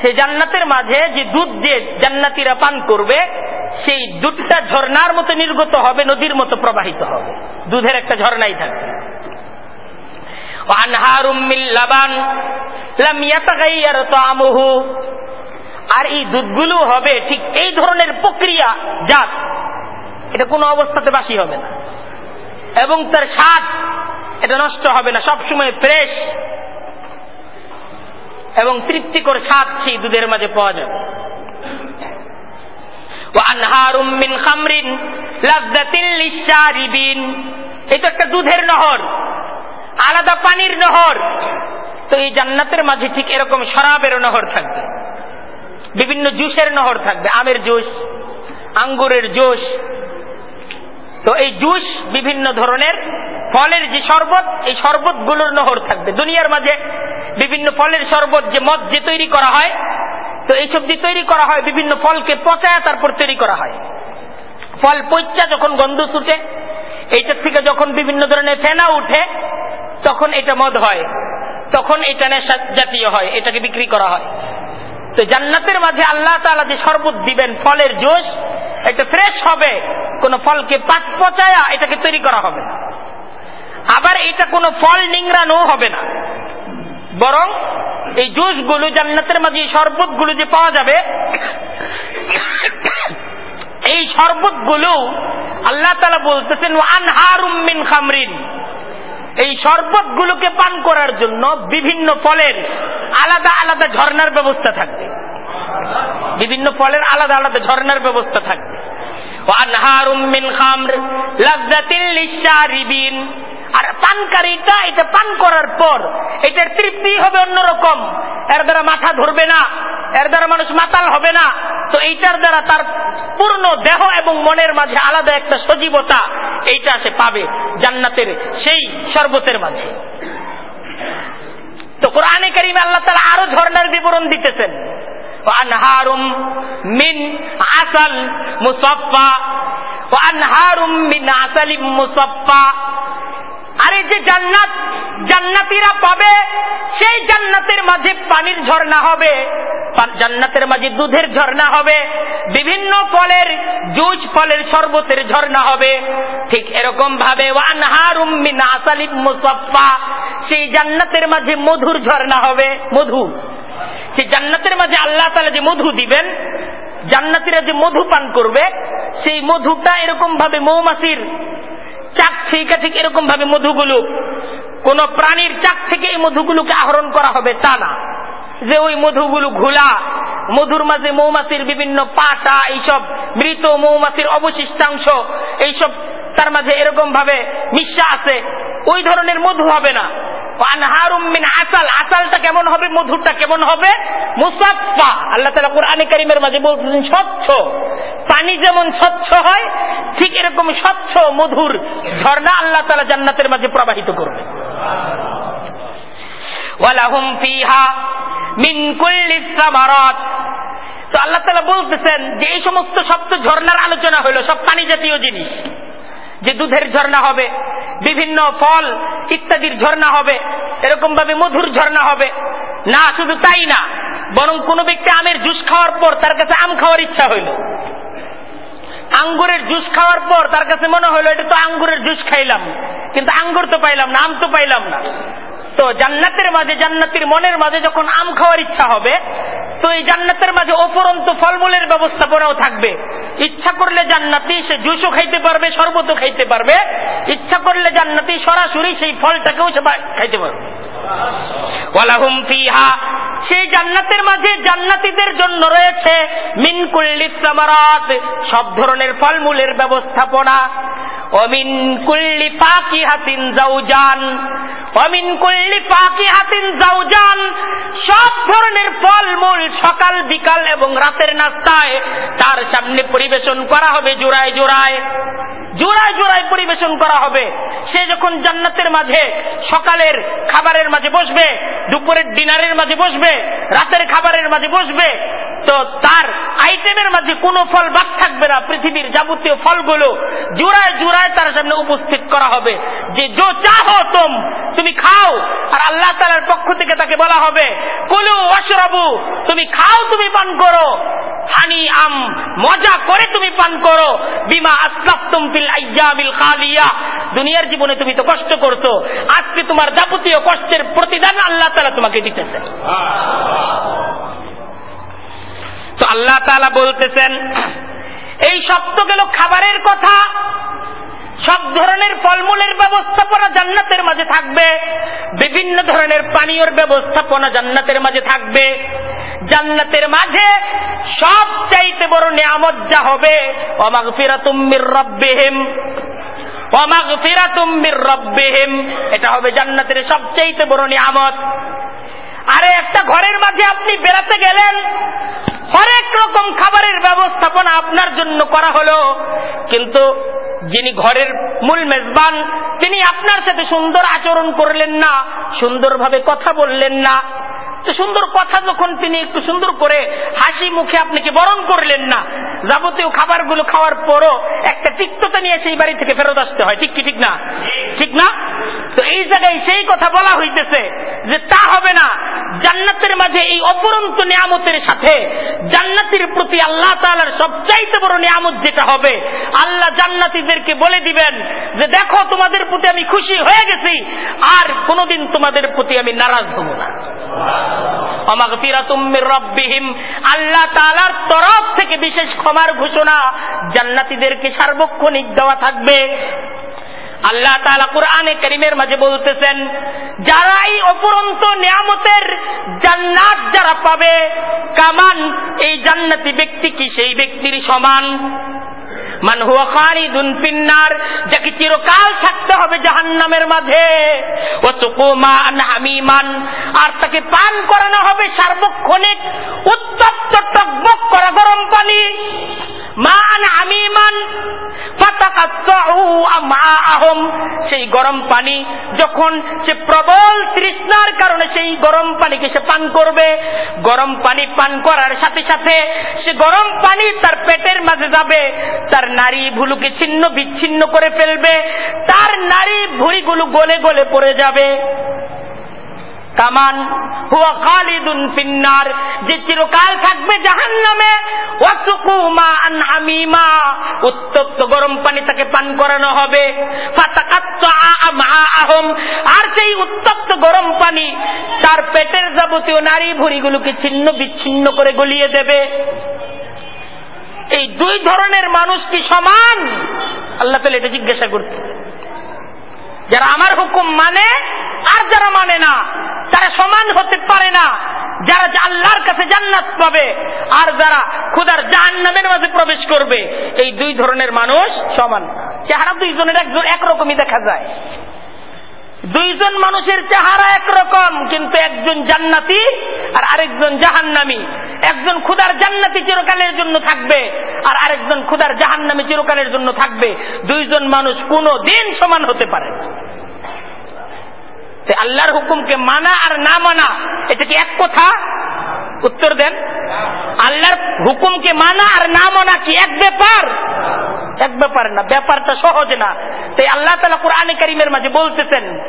সেই জান্নাতের মাঝে যে দুধ যে জান্নাতিরা পান করবে সেই দুধটা ঝর্ণার মতো নির্গত হবে, নদীর মতো প্রবাহিত হবে। দুধের একটা ঝর্ণাই থাকবে। আর এই দুধগুলো হবে ঠিক এই ধরনের প্রক্রিয়া যাক এটা কোনো অবস্থাতে বাসি হবে না। এবং তার স্বাদ, এটা নষ্ট হবে না, সবসময় ফ্রেশ। এবং তৃপ্তিকর স্বাদ সেই দুধের মাঝে পাওয়া যাবে। দুধের নহর, আলাদা পানির নহর। তো এই জান্নাতের মাঝে ঠিক এরকম শরাবের নহর থাকবে, বিভিন্ন জুসের নহর থাকবে, আমের জুস, আঙ্গুরের জুস। তো এই জুস বিভিন্ন ধরনের ফলের যে শরবত, এই শরবতগুলোর নহর থাকবে। দুনিয়ার মাঝে বিভিন্ন ফলের শরবত যে মদ যে তৈরি করা হয় তো এইসব যে তৈরি করা হয়, বিভিন্ন ফলকে পচায় তারপর তৈরি করা হয়। ফল পচা যখন গন্ধ ছুটে, এইটার থেকে যখন বিভিন্ন ধরনের ফেনা উঠে, তখন এটা মদ হয়, তখন এটা নেশা জাতীয় হয়, এটাকে বিক্রি করা হয়। তো জান্নাতের মাঝে আল্লাহ তালা যে শরবত দিবেন, ফলের জোশ এটা ফ্রেশ হবে, কোন ফলকে পাট পচায়া এটাকে তৈরি করা হবে আবার এটা কোনো ফল নিংড়ানো হবে না। বরং এই জুসগুলো জান্নাতের মাঝে শরবতগুলো যে পাওয়া যাবে, এই শরবতগুলো আল্লাহ তালা বলতেছেন আনহারুম মিন খামরিন। এই শরবতগুলোকে পান করার জন্য বিভিন্ন ফলের আলাদা আলাদা ঝর্ণার ব্যবস্থা থাকবে। বিভিন্ন ফলের আলাদা আলাদা ঝর্ণার ব্যবস্থা থাকবে। আনহারুম মিন খামর লিশারিবিন আর পানকারীটা এটা পান করার পর এটার তৃপ্তি হবে অন্যরকম। এর দ্বারা মাথা ধরবে না, এর দ্বারা মানুষ মাতাল হবে না। তো এইটার দ্বারা তার পূর্ণ দেহ এবং মনের মাঝে আলাদা একটা সজীবতা, এইটা সে পাবে জান্নাতের সেই শরবতের মাঝে। তো কোরআনে কারিমে আল্লাহ তালা আরও ঝর্ণার বিবরণ দিতেছেন। মুসফা আরে যে জান্নাত, জান্নাতিরা পাবে, সেই জান্নাতের মাঝে পানির ঝর্ণা হবে। জান্নাতের মাঝে দুধের ঝর্ণা হবে। বিভিন্ন ফলের জুজ ফলের শরবতের ঝর্ণা হবে। ঠিক এরকম ভাবে সেই জান্নাতের মাঝে মধুর ঝর্ণা হবে। মধু। সেই জান্নাতের মাঝে আল্লাহ তালা যে মধু দিবেন, জান্নাতিরা যে মধু পান করবে, সেই মধুটা এরকম ভাবে মৌমাছির চাক থেকে ঠিক এরকম ভাবে মধুগুলো, কোন প্রাণীর চাক থেকে এই মধুগুলোকে আহরণ করা হবে তা না। যে ওই মধুগুলো ঘোলা, মধুর মাঝে মৌমাছির বিভিন্ন পাটা এইসব মৃত মৌমাছির অবশিষ্টাংশ, এইসব তার মাঝে এরকম ভাবে মিশা আছে, ওই ধরনের মধু হবে না। আসাল, আসালটা কেমন হবে, মধুরটা কেমন হবে? মুসাফা আল্লাহ তালা কোরআনে কারিমের মাঝে বলতেছেন স্বচ্ছ। পানি যেমন স্বচ্ছ হয়, ঠিক এরকম স্বচ্ছ মধুর ঝর্ণা আল্লাহ তালা জান্নাতের মাঝে প্রবাহিত করবে। তো আল্লাহ তালা বলতেছেন যে এই সমস্ত সপ্ত আলোচনা হলো, সব পানি জাতীয় জিনিস। যে দুধের ঝর্ণা হবে, বিভিন্ন ফল ইত্যাদির ঝর্ণা হবে এরকম ভাবে মধুর ঝর্ণা হবে। না, শুধু তাই না, বরং কোন ব্যক্তি আমের জুস খাওয়ার পর তার কাছে আম খাওয়ার ইচ্ছা হইল। আঙ্গুরের জুস খাওয়ার পর তার কাছে মনে হলো এটা তো আঙ্গুরের জুস খাইলাম। কিন্তু আঙ্গুর তো পাইলাম না, আম তো পাইলাম না। তো জান্নাতের মাঝে, জান্নাতির মনের মাঝে যখন আম খাওয়ার ইচ্ছা হবে, তো এই জান্নাতের মাঝে অপরন্ত ফলমূলের ব্যবস্থাপনাও থাকবে। ইচ্ছা করলে জান্নাতি সে জুসও খাইতে পারবে, শরবতও খাইতে পারবে। ইচ্ছা করলে জান্নাতি সরাসরি সেই ফলটাকেও সে খাইতে পারবে। সেই জান্নাতের মাঝে জান্নাতীদের জন্য রয়েছে মিনকুল্লি সামারাত, সব ধরনের ফলমূলের ব্যবস্থাপনা। অমিন কুল্লি পাকি হাতিন জাউজান অমিন কুল্লি সব ধরনের ফলমূল সকাল, বিকাল এবং রাতের নাস্তায় তার সামনে পরিবেশন করা হবে জোড়ায় জোড়ায়। জোড়ায় জোড়ায় পরিবেশন করা হবে। সে যখন জান্নাতের মাঝে, সকালের খাবারের মাঝে বসবে, দুপুরের ডিনারের মাঝে বসবে, রাতের খাবারের মাঝে বসবে, তো তার আইটেমের মাঝে কোনো ফল বাদ থাকবে না। পৃথিবীর যাবতীয় ফলগুলো জোড়ায় জোড়ায় তার সামনে উপস্থিত করা হবে। যে চাহো তুম, তুমি আর আল্লাহ তালার পক্ষ থেকে তাকে বলা হবে, কুলু অশরাবু তুমি খাও, তুমি পান করো। হানি আম, মজা করে তুমি পান করো। বিমা আসলাফতুম ফিল আইয়ামিল খালিয়া। দুনিয়ার জীবনে তুমি তো কষ্ট করছ। আজকে তোমার যাবতীয় কষ্টের প্রতিদান আল্লাহ তালা তোমাকে দিতেছে। তো আল্লাহ তালা বলতেছেন, এই সপ্ত গেল খাবারের কথা সব ধরনের ফলমূলের ব্যবস্থাপনা জান্নাতের মাঝে থাকবে। বিভিন্ন ধরনের পানীয়র ব্যবস্থাপনা জান্নাতের মাঝে থাকবে। জান্নাতের মাঝে সব চাইতে বড় নিয়ামত যা হবে অমাগফিরাতুম্মির রব্বিহিম। অমাগফিরাতুম্মির রব্বিহিম। এটা হবে জান্নাতের সবচাইতে বড় নিয়ামত। আরে একটা ঘরের মাঝে আপনি বেড়াতে গেলেন। হরেক রকম খাবারের ব্যবস্থাপনা আপনার জন্য করা হলো। কিন্তু যিনি ঘরের মূল মেজবান, তিনি আপনার সাথে সুন্দর আচরণ করলেন না, সুন্দরভাবে কথা বললেন না। তো সুন্দর কথা যখন তিনি একটু সুন্দর করে হাসি মুখে আপনাকে বরণ করলেন না, যাবতীয় খাবারগুলো খাওয়ার পরও একটা তিক্ততা নিয়ে সেই বাড়ি থেকে ফেরত আসতে হয়। ঠিক কি, ঠিক না? ঠিক না? তো এই জায়গায় সেই কথা বলা হইতেছে যে তা হবে না। জান্নাতের মাঝে এই অপরন্ত নিয়ামতের সাথে জান্নাতির প্রতি আল্লাহ তালার সবচাইতে বড় নিয়ামত যেটা হবে, আল্লাহ জান্নাতিদেরকে বলে দিবেন যে দেখো তোমাদের প্রতি আমি খুশি হয়ে গেছি, আর কোনোদিন তোমাদের প্রতি আমি নারাজ হব না। আল্লাহ তালার তরফ থেকে বিশেষ ক্ষমার ঘোষণা, জান্নাতিদেরকে সার্বক্ষণিক দেওয়া থাকবে। আল্লাহ তালা কোরআনে করিমের মাঝে বলতেছেন অপরন্ত নিয়ামতের জান্নাত যারা পাবে, কামান, এই জান্নাতি ব্যক্তি কি সেই ব্যক্তির সমান? মান হুয়া যাকে চিরকাল থাকতে হবে জাহান্নামের মাঝে। ও সুকুমা হামিমান, আর তাকে পান করানো হবে সার্বক্ষণিক, উত্তপ্ত টকবক করা গরম পানি। মান হামিমান সেই গরম পানি যখন সে প্রবল তৃষ্ণার কারণে সেই গরম পানিকে সে পান করবে, গরম পানি পান করার সাথে সাথে সে গরম পানি তার পেটের মাঝে যাবে, তার নারী ভুলুকে ছিন্ন বিচ্ছিন্ন করে ফেলবে, তার নারী ভুঁড়িগুলো গলে গলে পড়ে যাবে। কামান হুয়া খালিদুন ফিন্নার, যে চিরকাল থাকবে জাহান নামে হামিমা, উত্তপ্ত গরম পানি তাকে পান করানো হবে। আর সেই উত্তপ্ত গরম পানি তার পেটের যাবতীয় নারী ভুড়িগুলোকে ছিন্ন বিচ্ছিন্ন করে গলিয়ে দেবে। এই দুই ধরনের মানুষ কি সমান? আল্লাহ তাহলে এটা জিজ্ঞাসা করতে যারা আমার হুকুম মানে আর যারা মানে না, তারা সমান হতে পারে না। যারা আল্লাহর কাছে জান্নাত পাবে, আর যারা খুদার জাহান্নামের মাঝে প্রবেশ করবে, এই দুই ধরনের মানুষ সমান। চেহারা দুইজনের একজন একরকমই দেখা যায়। দুইজন মানুষের চেহারা একরকম, কিন্তু একজন জান্নাতি আর আরেকজন জাহান্নামি। একজন খুদার জান্নাতি চিরকালের জন্য থাকবে, আর আরেকজন খুদার জাহান্নামি চিরকালের জন্য থাকবে। দুইজন মানুষ কোনো দিন সমান হতে পারে আল্লাহর হুকুমকে মানা আর না মানা, এটা কি এক কথা? উত্তর দেন। আল্লাহর হুকুমকে মানা আর না মানা কি এক ব্যাপার? এক ব্যাপার না, ব্যাপারটা সহজ না। তাই আল্লাহ তালা কোরআনে করিমের মাঝে বলতেছেন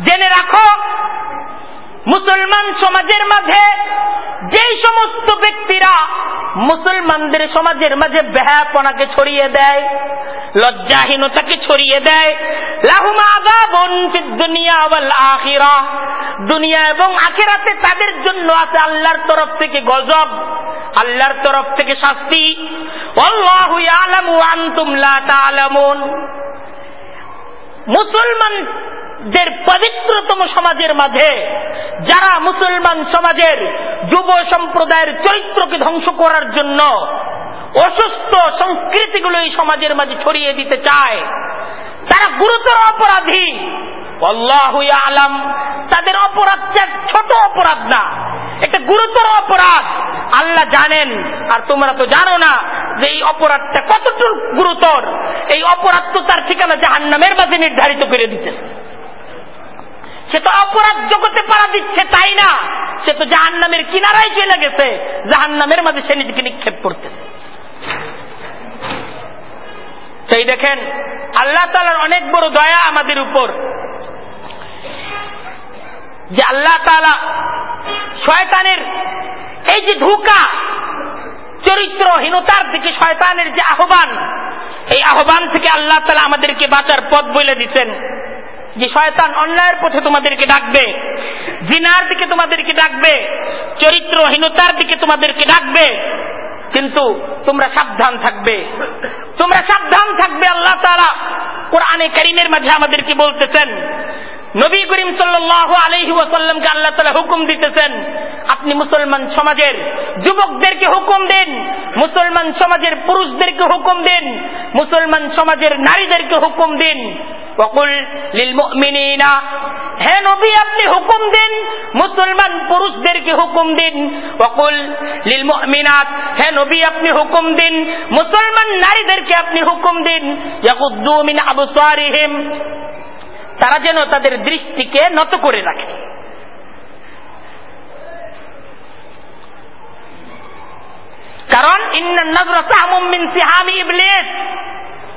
জেনে রাখো মুসলমান সমাজের মাঝে, যেই সমস্ত ব্যক্তিরা মুসলমানদের সমাজের মাঝে ব্যাপনাকে ছড়িয়ে দেয়, লজ্জাহীনতাকে ছড়িয়ে দেয় দুনিয়া এবং আখেরাতে তাদের জন্য আছে আল্লাহর তরফ থেকে গজব, আল্লাহর তরফ থেকে শাস্তি। মুসলমান দের পবিত্রতম সমাজের মাঝে, যারা মুসলমান সমাজের যুব সম্প্রদায়ের চরিত্রকে ধ্বংস করার জন্য অসুস্থ সংস্কৃতিগুলো এই সমাজের মাঝে ছড়িয়ে দিতে চায়, তারা গুরুতর অপরাধী। আলাম তাদের অপরাধ ছোট অপরাধ না একটা গুরুতর অপরাধ। আল্লাহ জানেন, আর তোমরা তো জানো না যে এই অপরাধটা কতটুকু গুরুতর। এই অপরাধ তো তার ঠিকানা জাহান্নামের মাঝে নির্ধারিত করে দিচ্ছে সে তো অপরাধ জগতে পাড়া দিচ্ছে, তাই না? সে তো জাহান নামের কিনারায় চলে গেছে। জাহান নামের মাঝে সে নিজেকে নিক্ষেপ করতেছে। সেই দেখেন, আল্লাহ তালার অনেক বড় দয়া আমাদের উপর। যে আল্লাহ তালা শয়তানের এই যে ধোকা, চরিত্রহীনতার দিকে শয়তানের যে আহ্বান, এই আহ্বান থেকে আল্লাহ তালা আমাদেরকে বাঁচার পথ বলে দিচ্ছেন যে শয়তান অন্যায়ের পথে তোমাদেরকে ডাকবে, জিনার দিকে তোমাদেরকে ডাকবে, চরিত্রহীনতার দিকে তোমাদেরকে ডাকবে, কিন্তু তোমরা সাবধান থাকবে। তোমরা সাবধান থাকবে, আল্লাহ তারা কোরআনে করিমের মাঝে আমাদেরকে বলতেছেন, নবী করিম সাল্লাহ আলহি ওয়াসাল্লামকে আল্লাহ তালা হুকুম দিতেছেন, আপনি মুসলমান সমাজের যুবকদেরকে হুকুম দিন, মুসলমান সমাজের পুরুষদেরকে হুকুম দিন, মুসলমান সমাজের নারীদেরকে হুকুম দিন। ফকুল লিল মুমিনিনা। হে নবী, আপনি হুকুম দিন, মুসলমান পুরুষদেরকে হুকুম দিন। ফকুল লিল মুমিনাত, হে নবী, আপনি হুকুম দিন, মুসলমান নারীদেরকে আপনি হুকুম দিন। ইয়াকুদ্দু মিন আবসারিহিম, তারা যেন তাদের দৃষ্টিকে নত করে রাখে। কারণ, ইন্নান নজর তাহমুম সিহামি ইবলিস।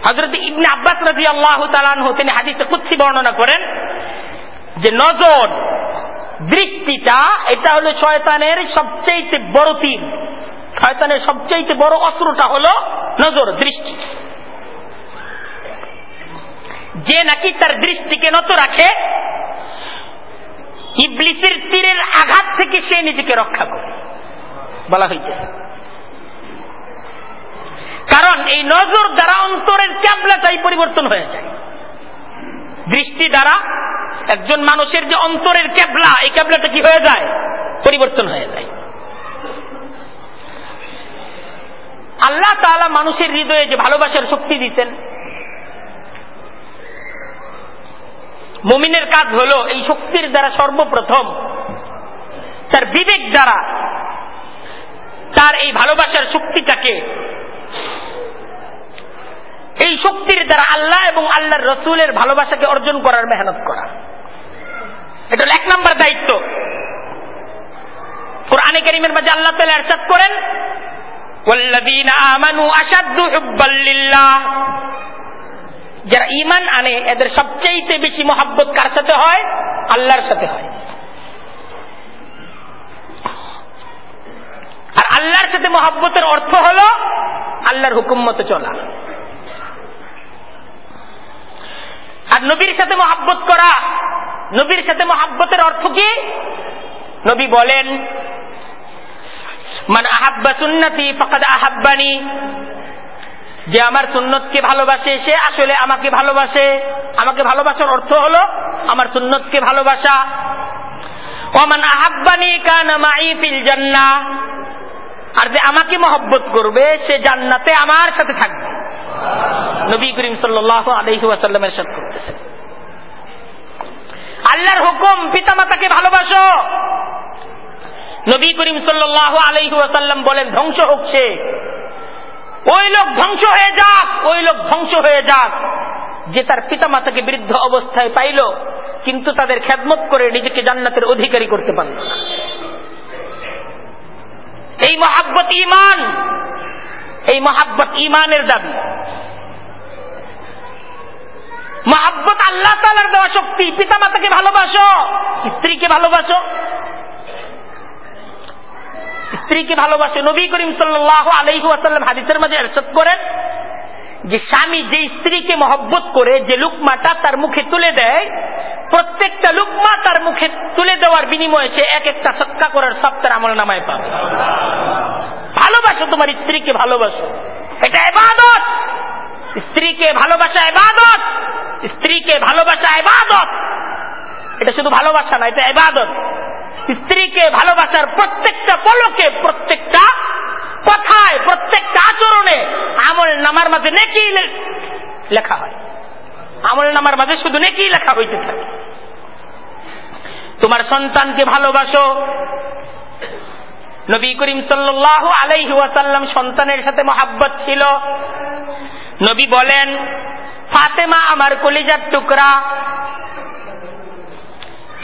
হজরত ইবনে আব্বাস রাজি আল্লাহ তালানহ তিনি হাদিসে কুচ্ছি বর্ণনা করেন যে নজর দৃষ্টিটা এটা হলো শয়তানের সবচেয়ে বড় তীর শয়তানের সবচেয়ে বড় অস্ত্রটা হলো নজর দৃষ্টি যে নাকি তার দৃষ্টিকে নত রাখে, ইবলিসের তীরের আঘাত থেকে সে নিজেকে রক্ষা করে। বলা হইতেছে। কারণ এই নজর দ্বারা অন্তরের ক্যাবলাটাই পরিবর্তন হয়ে যায়। দৃষ্টি দ্বারা একজন মানুষের যে অন্তরের ক্যাবলা, এই ক্যাবলাটা কি হয়ে যায়? পরিবর্তন হয়ে যায়। আল্লাহ তালা মানুষের হৃদয়ে যে ভালোবাসার শক্তি দিতেন, মুমিনের কাজ হল এই শক্তির দ্বারা সর্বপ্রথম তার বিবেক দ্বারা তার এই ভালোবাসার শক্তিটাকে এই শক্তির দ্বারা আল্লাহ এবং আল্লাহর রসুলের ভালোবাসাকে অর্জন করার মেহনত করা। এটা এক নম্বর দায়িত্ব। কোরআনে করিমের মাঝে আল্লাহ তালে আরসাদ করেন যারা ইমান আনে, এদের সবচেয়ে বেশি মহাব্বত কার সাথে হয়? আল্লাহর সাথে হয়। আর আল্লাহর সাথে মহাব্বতের অর্থ হল আল্লাহর হুকুম মতো চলা। আর নবীর সাথে মহাব্বত করা। নবীর সাথে মহাব্বতের অর্থ কি? নবী বলেন, মান আহাব্বা সুন্নতি ফকাদ আহাব্বানি। যে আমার সুন্নতকে ভালোবাসে, সে আসলে আমাকে ভালোবাসে। আমাকে ভালোবাসার অর্থ হলো আমার সুন্নতকে ভালোবাসা। ওমান আহাব্বানি কান ফিল জান্নাহ। আর যে আমাকে মহব্বত করবে, সে জান্নাতে আমার সাথে থাকবে। নবী করিম সাল্লাহ আলহি করতেছেন আল্লাহর হুকুম, পিতামাতাকে ভালোবাসো। নবী করিম বলেন, ধ্বংস সে। ওই লোক ধ্বংস হয়ে যাক, ওই লোক ধ্বংস হয়ে যাক। যে তার পিতামাতাকে বৃদ্ধ অবস্থায় পাইল, কিন্তু তাদের খেদমত করে নিজেকে জান্নাতের অধিকারী করতে পারল না। এই মহাব্বত ইমান এই মহাব্বত ইমানের দাবি। মহাব্বত আল্লাহ তালার দেওয়া শক্তি। পিতা মাতাকে ভালোবাসো, স্ত্রীকে ভালোবাসো। স্ত্রীকে ভালোবাসে। নবী করিম সাল্লাহ আলহু হাদিসের মাঝে এরশাদ করেন যে স্বামী যে স্ত্রীকে মহব্বত করে, যে লুকমাটা তার মুখে তুলে দেয় প্রত্যেকটা লুকমা তার মুখে তুলে দেওয়ার বিনিময়ে সে এক একটা সৎকা করার সপ্তাহ আমল নামায় পাবে। ভালোবাসো তোমার স্ত্রীকে ভালোবাসো। এটা এবাদত। স্ত্রীকে ভালোবাসা এবাদত। স্ত্রীকে ভালোবাসা এবাদত। এটা শুধু ভালোবাসা না, এটা এবাদত। স্ত্রীকে ভালোবাসার প্রত্যেকটা পলকে, প্রত্যেকটা কথায়, প্রত্যেকটা আচরণে আমল নামার মাঝে নেকি লেখা হয়। আমল নামার মাঝে শুধু নেকি লেখা হইতে থাকে। তোমার সন্তানকে ভালোবাসো। নবী করিম সাল্লাহ আলাইহি ওয়াসাল্লাম সন্তানের সাথে মহাব্বত ছিল। নবী বলেন, ফাতেমা আমার কলিজার টুকরা।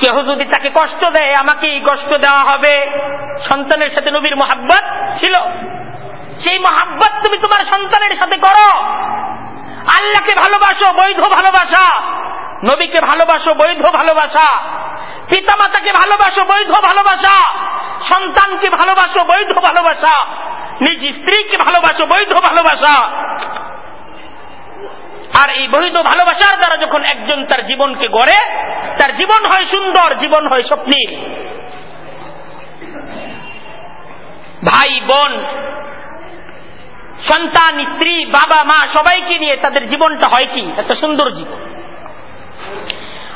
কেহ যদি তাকে কষ্ট দেয় আমাকে এই কষ্ট দেওয়া হবে। সন্তানের সাথে নবীর মহাব্বত ছিল। সেই মহাব্বত তুমি তোমার সন্তানের সাথে করো। আল্লাহকে ভালোবাসো, বৈধ ভালোবাসা। নবীকে ভালোবাসো, বৈধ ভালোবাসা। পিতামাতাকে ভালোবাসো, বৈধ ভালোবাসা। সন্তানকে ভালোবাসো, বৈধ ভালোবাসা। নিজ স্ত্রীকে ভালোবাসো, বৈধ ভালোবাসা। আর এই বৈধ ভালোবাসার দ্বারা যখন একজন তার জীবনকে গড়ে, তার জীবন হয় সুন্দর, জীবন হয় স্বপ্নীর। ভাই, বোন সন্তান, স্ত্রী, বাবা, মা, সবাইকে নিয়ে তাদের জীবনটা হয় কি? একটা সুন্দর জীবন।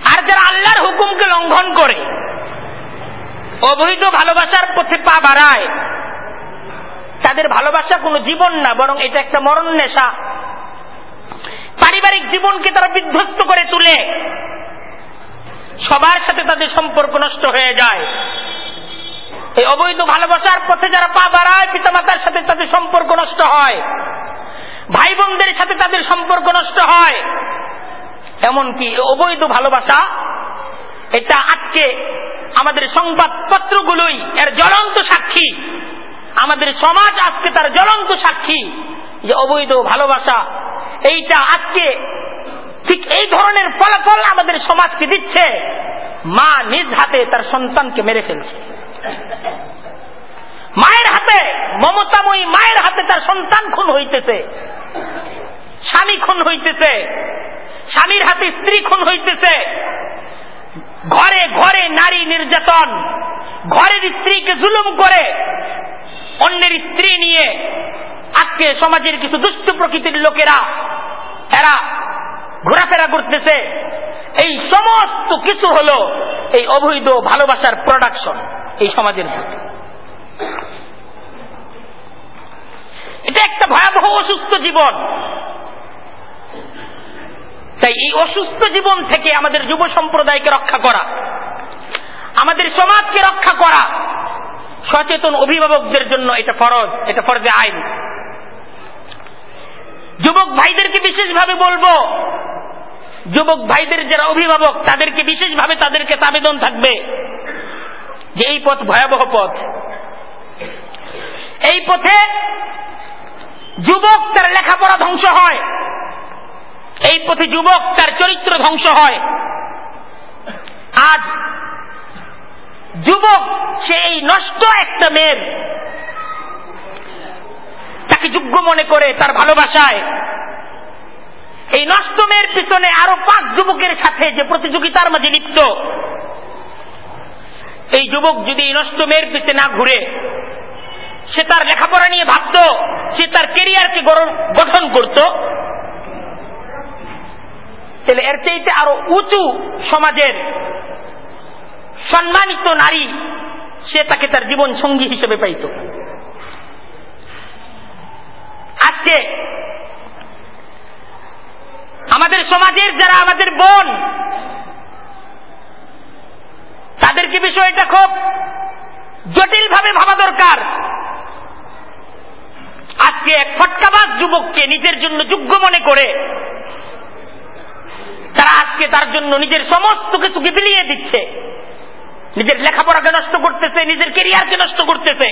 আর যারা আল্লাহর হুকুমকে লঙ্ঘন করে, অবৈধ ভালোবাসার পথে পা বাড়ায়, তাদের ভালোবাসা কোনো জীবন না, বরং এটা একটা মরণ নেশা। পারিবারিক জীবনকে তারা বিধ্বস্ত করে তুলে। সবার সাথে তাদের সম্পর্ক নষ্ট হয়ে যায়। এই অবৈধ ভালোবাসার পথে যারা পা বাড়ায়, পিতামাতার সাথে তাদের সম্পর্ক নষ্ট হয়। ভাই বোনদের সাথে তাদের সম্পর্ক নষ্ট হয়। এমনকি অবৈধ ভালোবাসা, এটা আজকে আমাদের সংবাদপত্রগুলোই এর জ্বলন্ত সাক্ষী। আমাদের সমাজ আজকে তার জ্বলন্ত সাক্ষী যে অবৈধ ভালোবাসা, এইটা আজকে ঠিক এই ধরনের ফলাফল আমাদের সমাজকে দিচ্ছে। মা নিজ হাতে তার সন্তানকে মেরে ফেলছে। মায়ের হাতে, মমতাময়ী মায়ের হাতে তার সন্তান খুন হইতেছে। স্বামী খুন হইতেছে। স্বামীর হাতে স্ত্রী খুন হইতেছে। ঘরে ঘরে নারী নির্যাতন। ঘরের স্ত্রীকে জুলুম করে। অন্যের স্ত্রী নিয়ে আজকে সমাজের কিছু দুষ্ট প্রকৃতির লোকেরা, এরা ঘোরাফেরা করতেছে। এই সমস্ত কিছু হলো এই অবৈধ ভালোবাসার প্রোডাকশন এই সমাজের মধ্যে এটা একটা ভয়াবহ অসুস্থ জীবন। তাই এই অসুস্থ জীবন থেকে আমাদের যুব সম্প্রদায়কে রক্ষা করা, আমাদের সমাজকে রক্ষা করা, সচেতন অভিভাবকদের জন্য এটা ফরজ, এটা ফরজে আইন। যুবক ভাইদেরকে বিশেষভাবে বলব, যুবক ভাইদের যারা অভিভাবক, তাদেরকে বিশেষভাবে তাদেরকে আবেদন থাকবে। যে এই পথ ভয়াবহ পথ। এই পথে যুবক তার লেখাপড়া ধ্বংস হয়। এই পথে যুবক তার চরিত্র ধ্বংস হয়। আজ যুবক সে এই নষ্ট একটা মেয়ের তাকে যোগ্য মনে করে তার ভালোবাসায়। এই নষ্ট মেয়ের পিছনে আরও পাঁচ যুবকের সাথে যে প্রতিযোগিতার মাঝে লিপ্ত। এই যুবক যদি নষ্ট মেয়ের পিছনে না ঘুরে, সে তার লেখাপড়া নিয়ে ভাবত, সে তার কেরিয়ারকে গঠন করত, তাহলে এর চাইতে আরও উঁচু সমাজের সম্মানিত নারী সে তাকে তার জীবন সঙ্গী হিসেবে পাইত। আজকে আমাদের সমাজের যারা আমাদের বোন তাদেরকে বিষয়টা খুব জটিল ভাবে ভাবা দরকার। আজকে এক ফটকাবাজ যুবককে নিজের জন্য যোগ্য মনে করে তারা আজকে তার জন্য নিজের সমস্ত কিছুকে বিলিয়ে দিচ্ছে। নিজের লেখাপড়াকে নষ্ট করতেছে, নিজের কেরিয়ারকে নষ্ট করতেছে।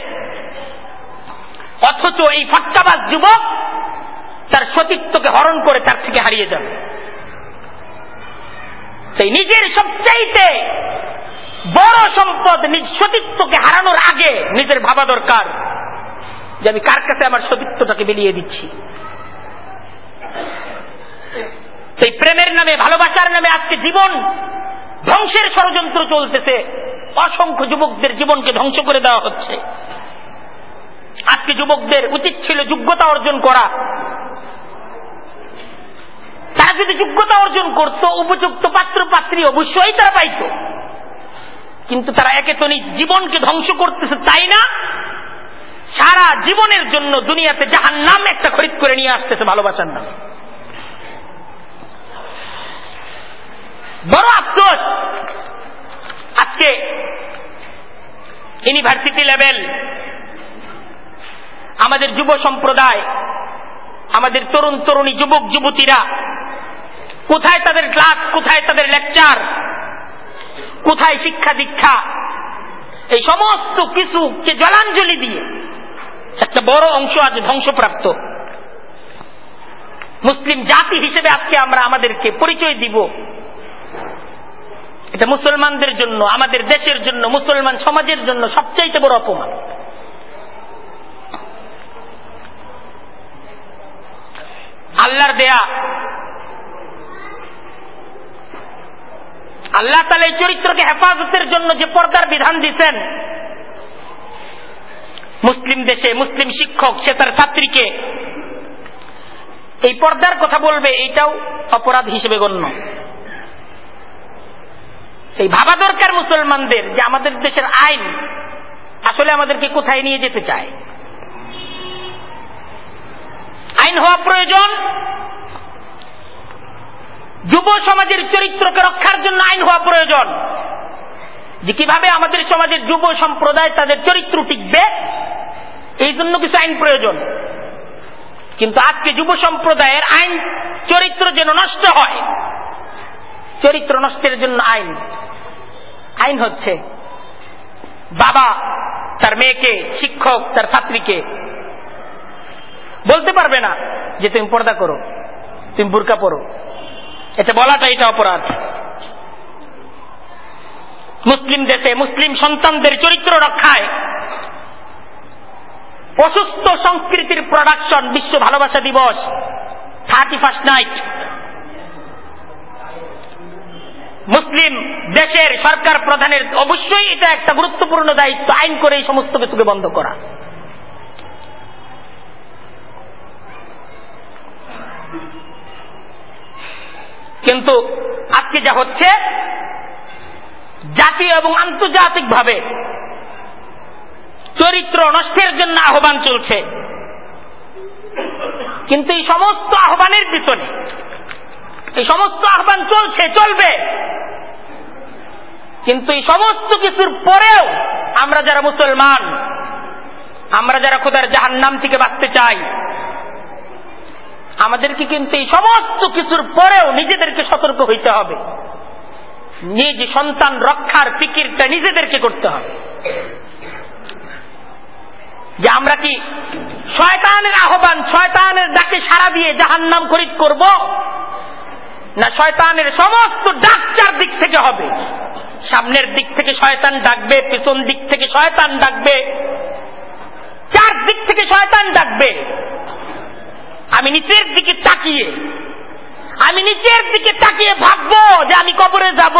অথচ এই ফটকাবাজ যুবক তার সতীত্বকে হরণ করে তার থেকে হারিয়ে যাবে। সেই নিজের সবচাইতে বড় সম্পদ নিজ সতীত্বকে হারানোর আগে নিজের ভাবা দরকার যে আমি কার কাছে আমার সতীত্বটাকে বিলিয়ে দিচ্ছি। সেই প্রেমের নামে, ভালোবাসার নামে আজকে জীবন ধ্বংসের ষড়যন্ত্র চলতেছে। অসংখ্য যুবকদের জীবনকে ধ্বংস করে দেওয়া হচ্ছে। আজকে যুবকদের উচিত ছিল যোগ্যতা অর্জন করা। তারা যদি যোগ্যতা অর্জন করত, উপযুক্ত পাত্র পাত্রী অবশ্যই তারা পাইত। কিন্তু তারা একে তো জীবনকে ধ্বংস করতেছে, তাই না? সারা জীবনের জন্য দুনিয়াতে যাহার নাম একটা খরিদ করে নিয়ে আসতেছে ভালোবাসার নাম। বড় আফসোস, আজকে ইউনিভার্সিটি লেভেল, আমাদের যুব সম্প্রদায়, আমাদের তরুণ তরুণী, যুবক, যুবতীরা, কোথায় তাদের ক্লাস, কোথায় তাদের লেকচার কোথায় শিক্ষা দীক্ষা? এই সমস্ত কিছুকে জলাঞ্জলি দিয়ে একটা বড় অংশ আজ ধ্বংসপ্রাপ্ত। মুসলিম জাতি হিসেবে আজকে আমরা আমাদেরকে পরিচয় দিব। এটা মুসলমানদের জন্য, আমাদের দেশের জন্য, মুসলমান সমাজের জন্য সবচাইতে বড় অপমান। আল্লাহর দেয়া আল্লাহ তালা এই চরিত্রকে হেফাজতের জন্য যে পর্দার বিধান দিচ্ছেন মুসলিম দেশে মুসলিম শিক্ষক, সে তার ছাত্রীকে এই পর্দার কথা বলবে, এইটাও অপরাধ হিসেবে গণ্য। এই ভাবা দরকার মুসলমানদের যে আমাদের দেশের আইন আসলে আমাদেরকে কোথায় নিয়ে যেতে চায়। আইন হওয়া প্রয়োজন যুব সমাজের চরিত্রকে রক্ষার জন্য আইন হওয়া প্রয়োজন। যে কীভাবে আমাদের সমাজের যুব সম্প্রদায় তাদের চরিত্র টিকবে, এই জন্য কিছু আইন প্রয়োজন। কিন্তু আজকে যুব সম্প্রদায়ের আইন, চরিত্র যেন নষ্ট হয়, চরিত্র নষ্টের জন্য আইন। আইন হচ্ছে বাবা তার মেয়েকে, শিক্ষক তার ছাত্রীকে। বলতে পারবে না যে তুমি পর্দা করো, তুমি বুরকা পড়ো এটা বলাটা এটা অপরাধ। মুসলিম দেশে মুসলিম সন্তানদের চরিত্র রক্ষায় অসুস্থ সংস্কৃতির প্রোডাকশন বিশ্ব ভালোবাসা দিবস থার্টি ফার্স্ট নাইট মুসলিম দেশের সরকার প্রধানের অবশ্যই এটা একটা গুরুত্বপূর্ণ দায়িত্ব, আইন করে এই সমস্ত কিছুকে বন্ধ করা। কিন্তু আজকে যা হচ্ছে, জাতীয় এবং আন্তর্জাতিক ভাবে চরিত্র নষ্টের জন্য আহ্বান চলছে। কিন্তু এই সমস্ত আহ্বানের পিছনে, এই সমস্ত আহ্বান চলছে, চলবে। কিন্তু এই সমস্ত কিছুর পরেও আমরা যারা মুসলমান, আমরা যারা খোদার জাহান নাম থেকে বাঁচতে চাই আমাদেরকে কিন্তু এই সমস্ত কিছুর পরেও নিজেদেরকে সতর্ক হইতে হবে। নিজ সন্তান রক্ষার ফিকিরটা নিজেদেরকে করতে হবে। যে আমরা কি শয়তানের আহ্বান, শয়তানের ডাকে সারা দিয়ে জাহান নাম খরিদ করব? না শয়তানের সমস্ত ডাক চার দিক থেকে হবে? সামনের দিক থেকে শয়তান ডাকবে, পেছন দিক থেকে শয়তান ডাকবে, চার দিক থেকে শয়তান ডাকবে। আমি নিচের দিকে তাকিয়ে, আমি নিচের দিকে তাকিয়ে ভাববো যে আমি কবরে যাব।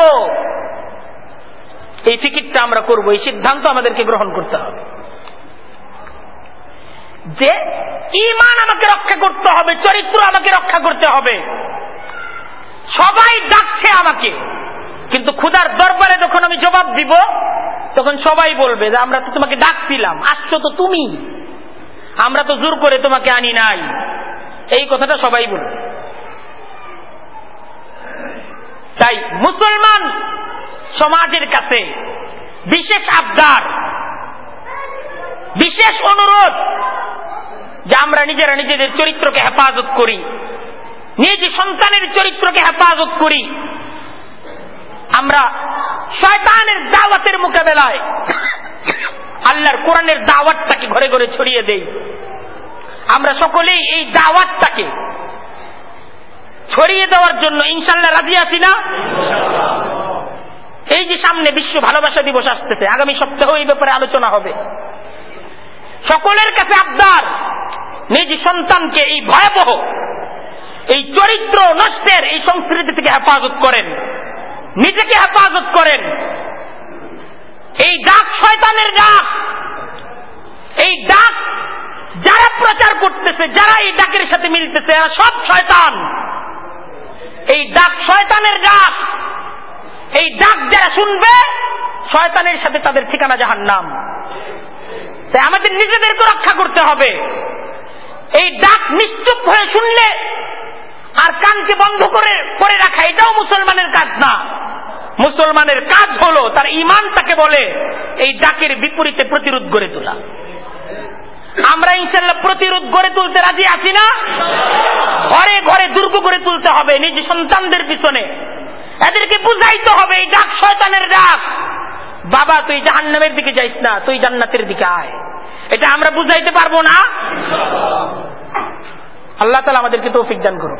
এই ফিকিরটা আমরা করব, এই সিদ্ধান্ত আমাদেরকে গ্রহণ করতে হবে। যে ইমান আমাকে রক্ষা করতে হবে, চরিত্র আমাকে রক্ষা করতে হবে। সবাই ডাকছে আমাকে, কিন্তু ক্ষুদার দরবারে যখন আমি জবাব দিব, তখন সবাই বলবে যে, আমরা তো তোমাকে ডাকছিলাম, আসছো তো তুমি। আমরা তো জোর করে তোমাকে আনি নাই। এই কথাটা সবাই বলবে। তাই মুসলমান সমাজের কাছে বিশেষ আবদার, বিশেষ অনুরোধ যে আমরা নিজেরা নিজেদের চরিত্রকে হেফাজত করি, নিজ সন্তানের চরিত্রকে হেফাজত করি। আমরা শয়তানের দাওয়াতের মোকাবেলায় আল্লাহর কোরআনের দাওয়াতটাকে ঘরে ঘরে ছড়িয়ে দেই। আমরা সকলেই এই দাওয়াতটাকে ছড়িয়ে দেওয়ার জন্য ইনশাল্লাহ রাজি আছি না? এই যে সামনে বিশ্ব ভালোবাসা দিবস আসতেছে, আগামী সপ্তাহ এই ব্যাপারে আলোচনা হবে। সকলের কাছে আবদার, নিজ সন্তানকে এই ভয়াবহ, এই চরিত্র নষ্টের এই সংস্কৃতি থেকে হেফাজত করেন, নিজেকে হেফাজত করেন। এই ডাক শয়তানের ডাক, এই ডাক যারা প্রচার করতেছে, যারা এই ডাকের সাথে মিলতেছে, এরা সব শয়তান। এই ডাক শয়তানের ডাক। এই ডাক যারা শুনবে, শয়তানের সাথে তাদের ঠিকানা জাহান নাম তাই আমাদের নিজেদেরকে রক্ষা করতে হবে। এই ডাক নিশ্চুপ হয়ে শুনলে আর কানকে বন্ধ করে করে রাখা, এটাও মুসলমানের কাজ না। মুসলমানের কাজ হলো, তার ইমান তাকে বলে, এই ডাকের বিপরীতে প্রতিরোধ গড়ে তোলা। আমরা ইনশাল্লাহ প্রতিরোধ গড়ে তুলতে রাজি আছি না। ঘরে ঘরে দুর্গ করে তুলতে হবে নিজ সন্তানদের পিছনে। এদেরকে বুঝাইতে হবে, এই ডাক শয়তানের ডাক। বাবা, তুই জাহান্নামের দিকে যাইস না, তুই জান্নাতের দিকে আয়। এটা আমরা বুঝাইতে পারব না। আল্লাহ তালা আমাদেরকে তৌফিক দান করুন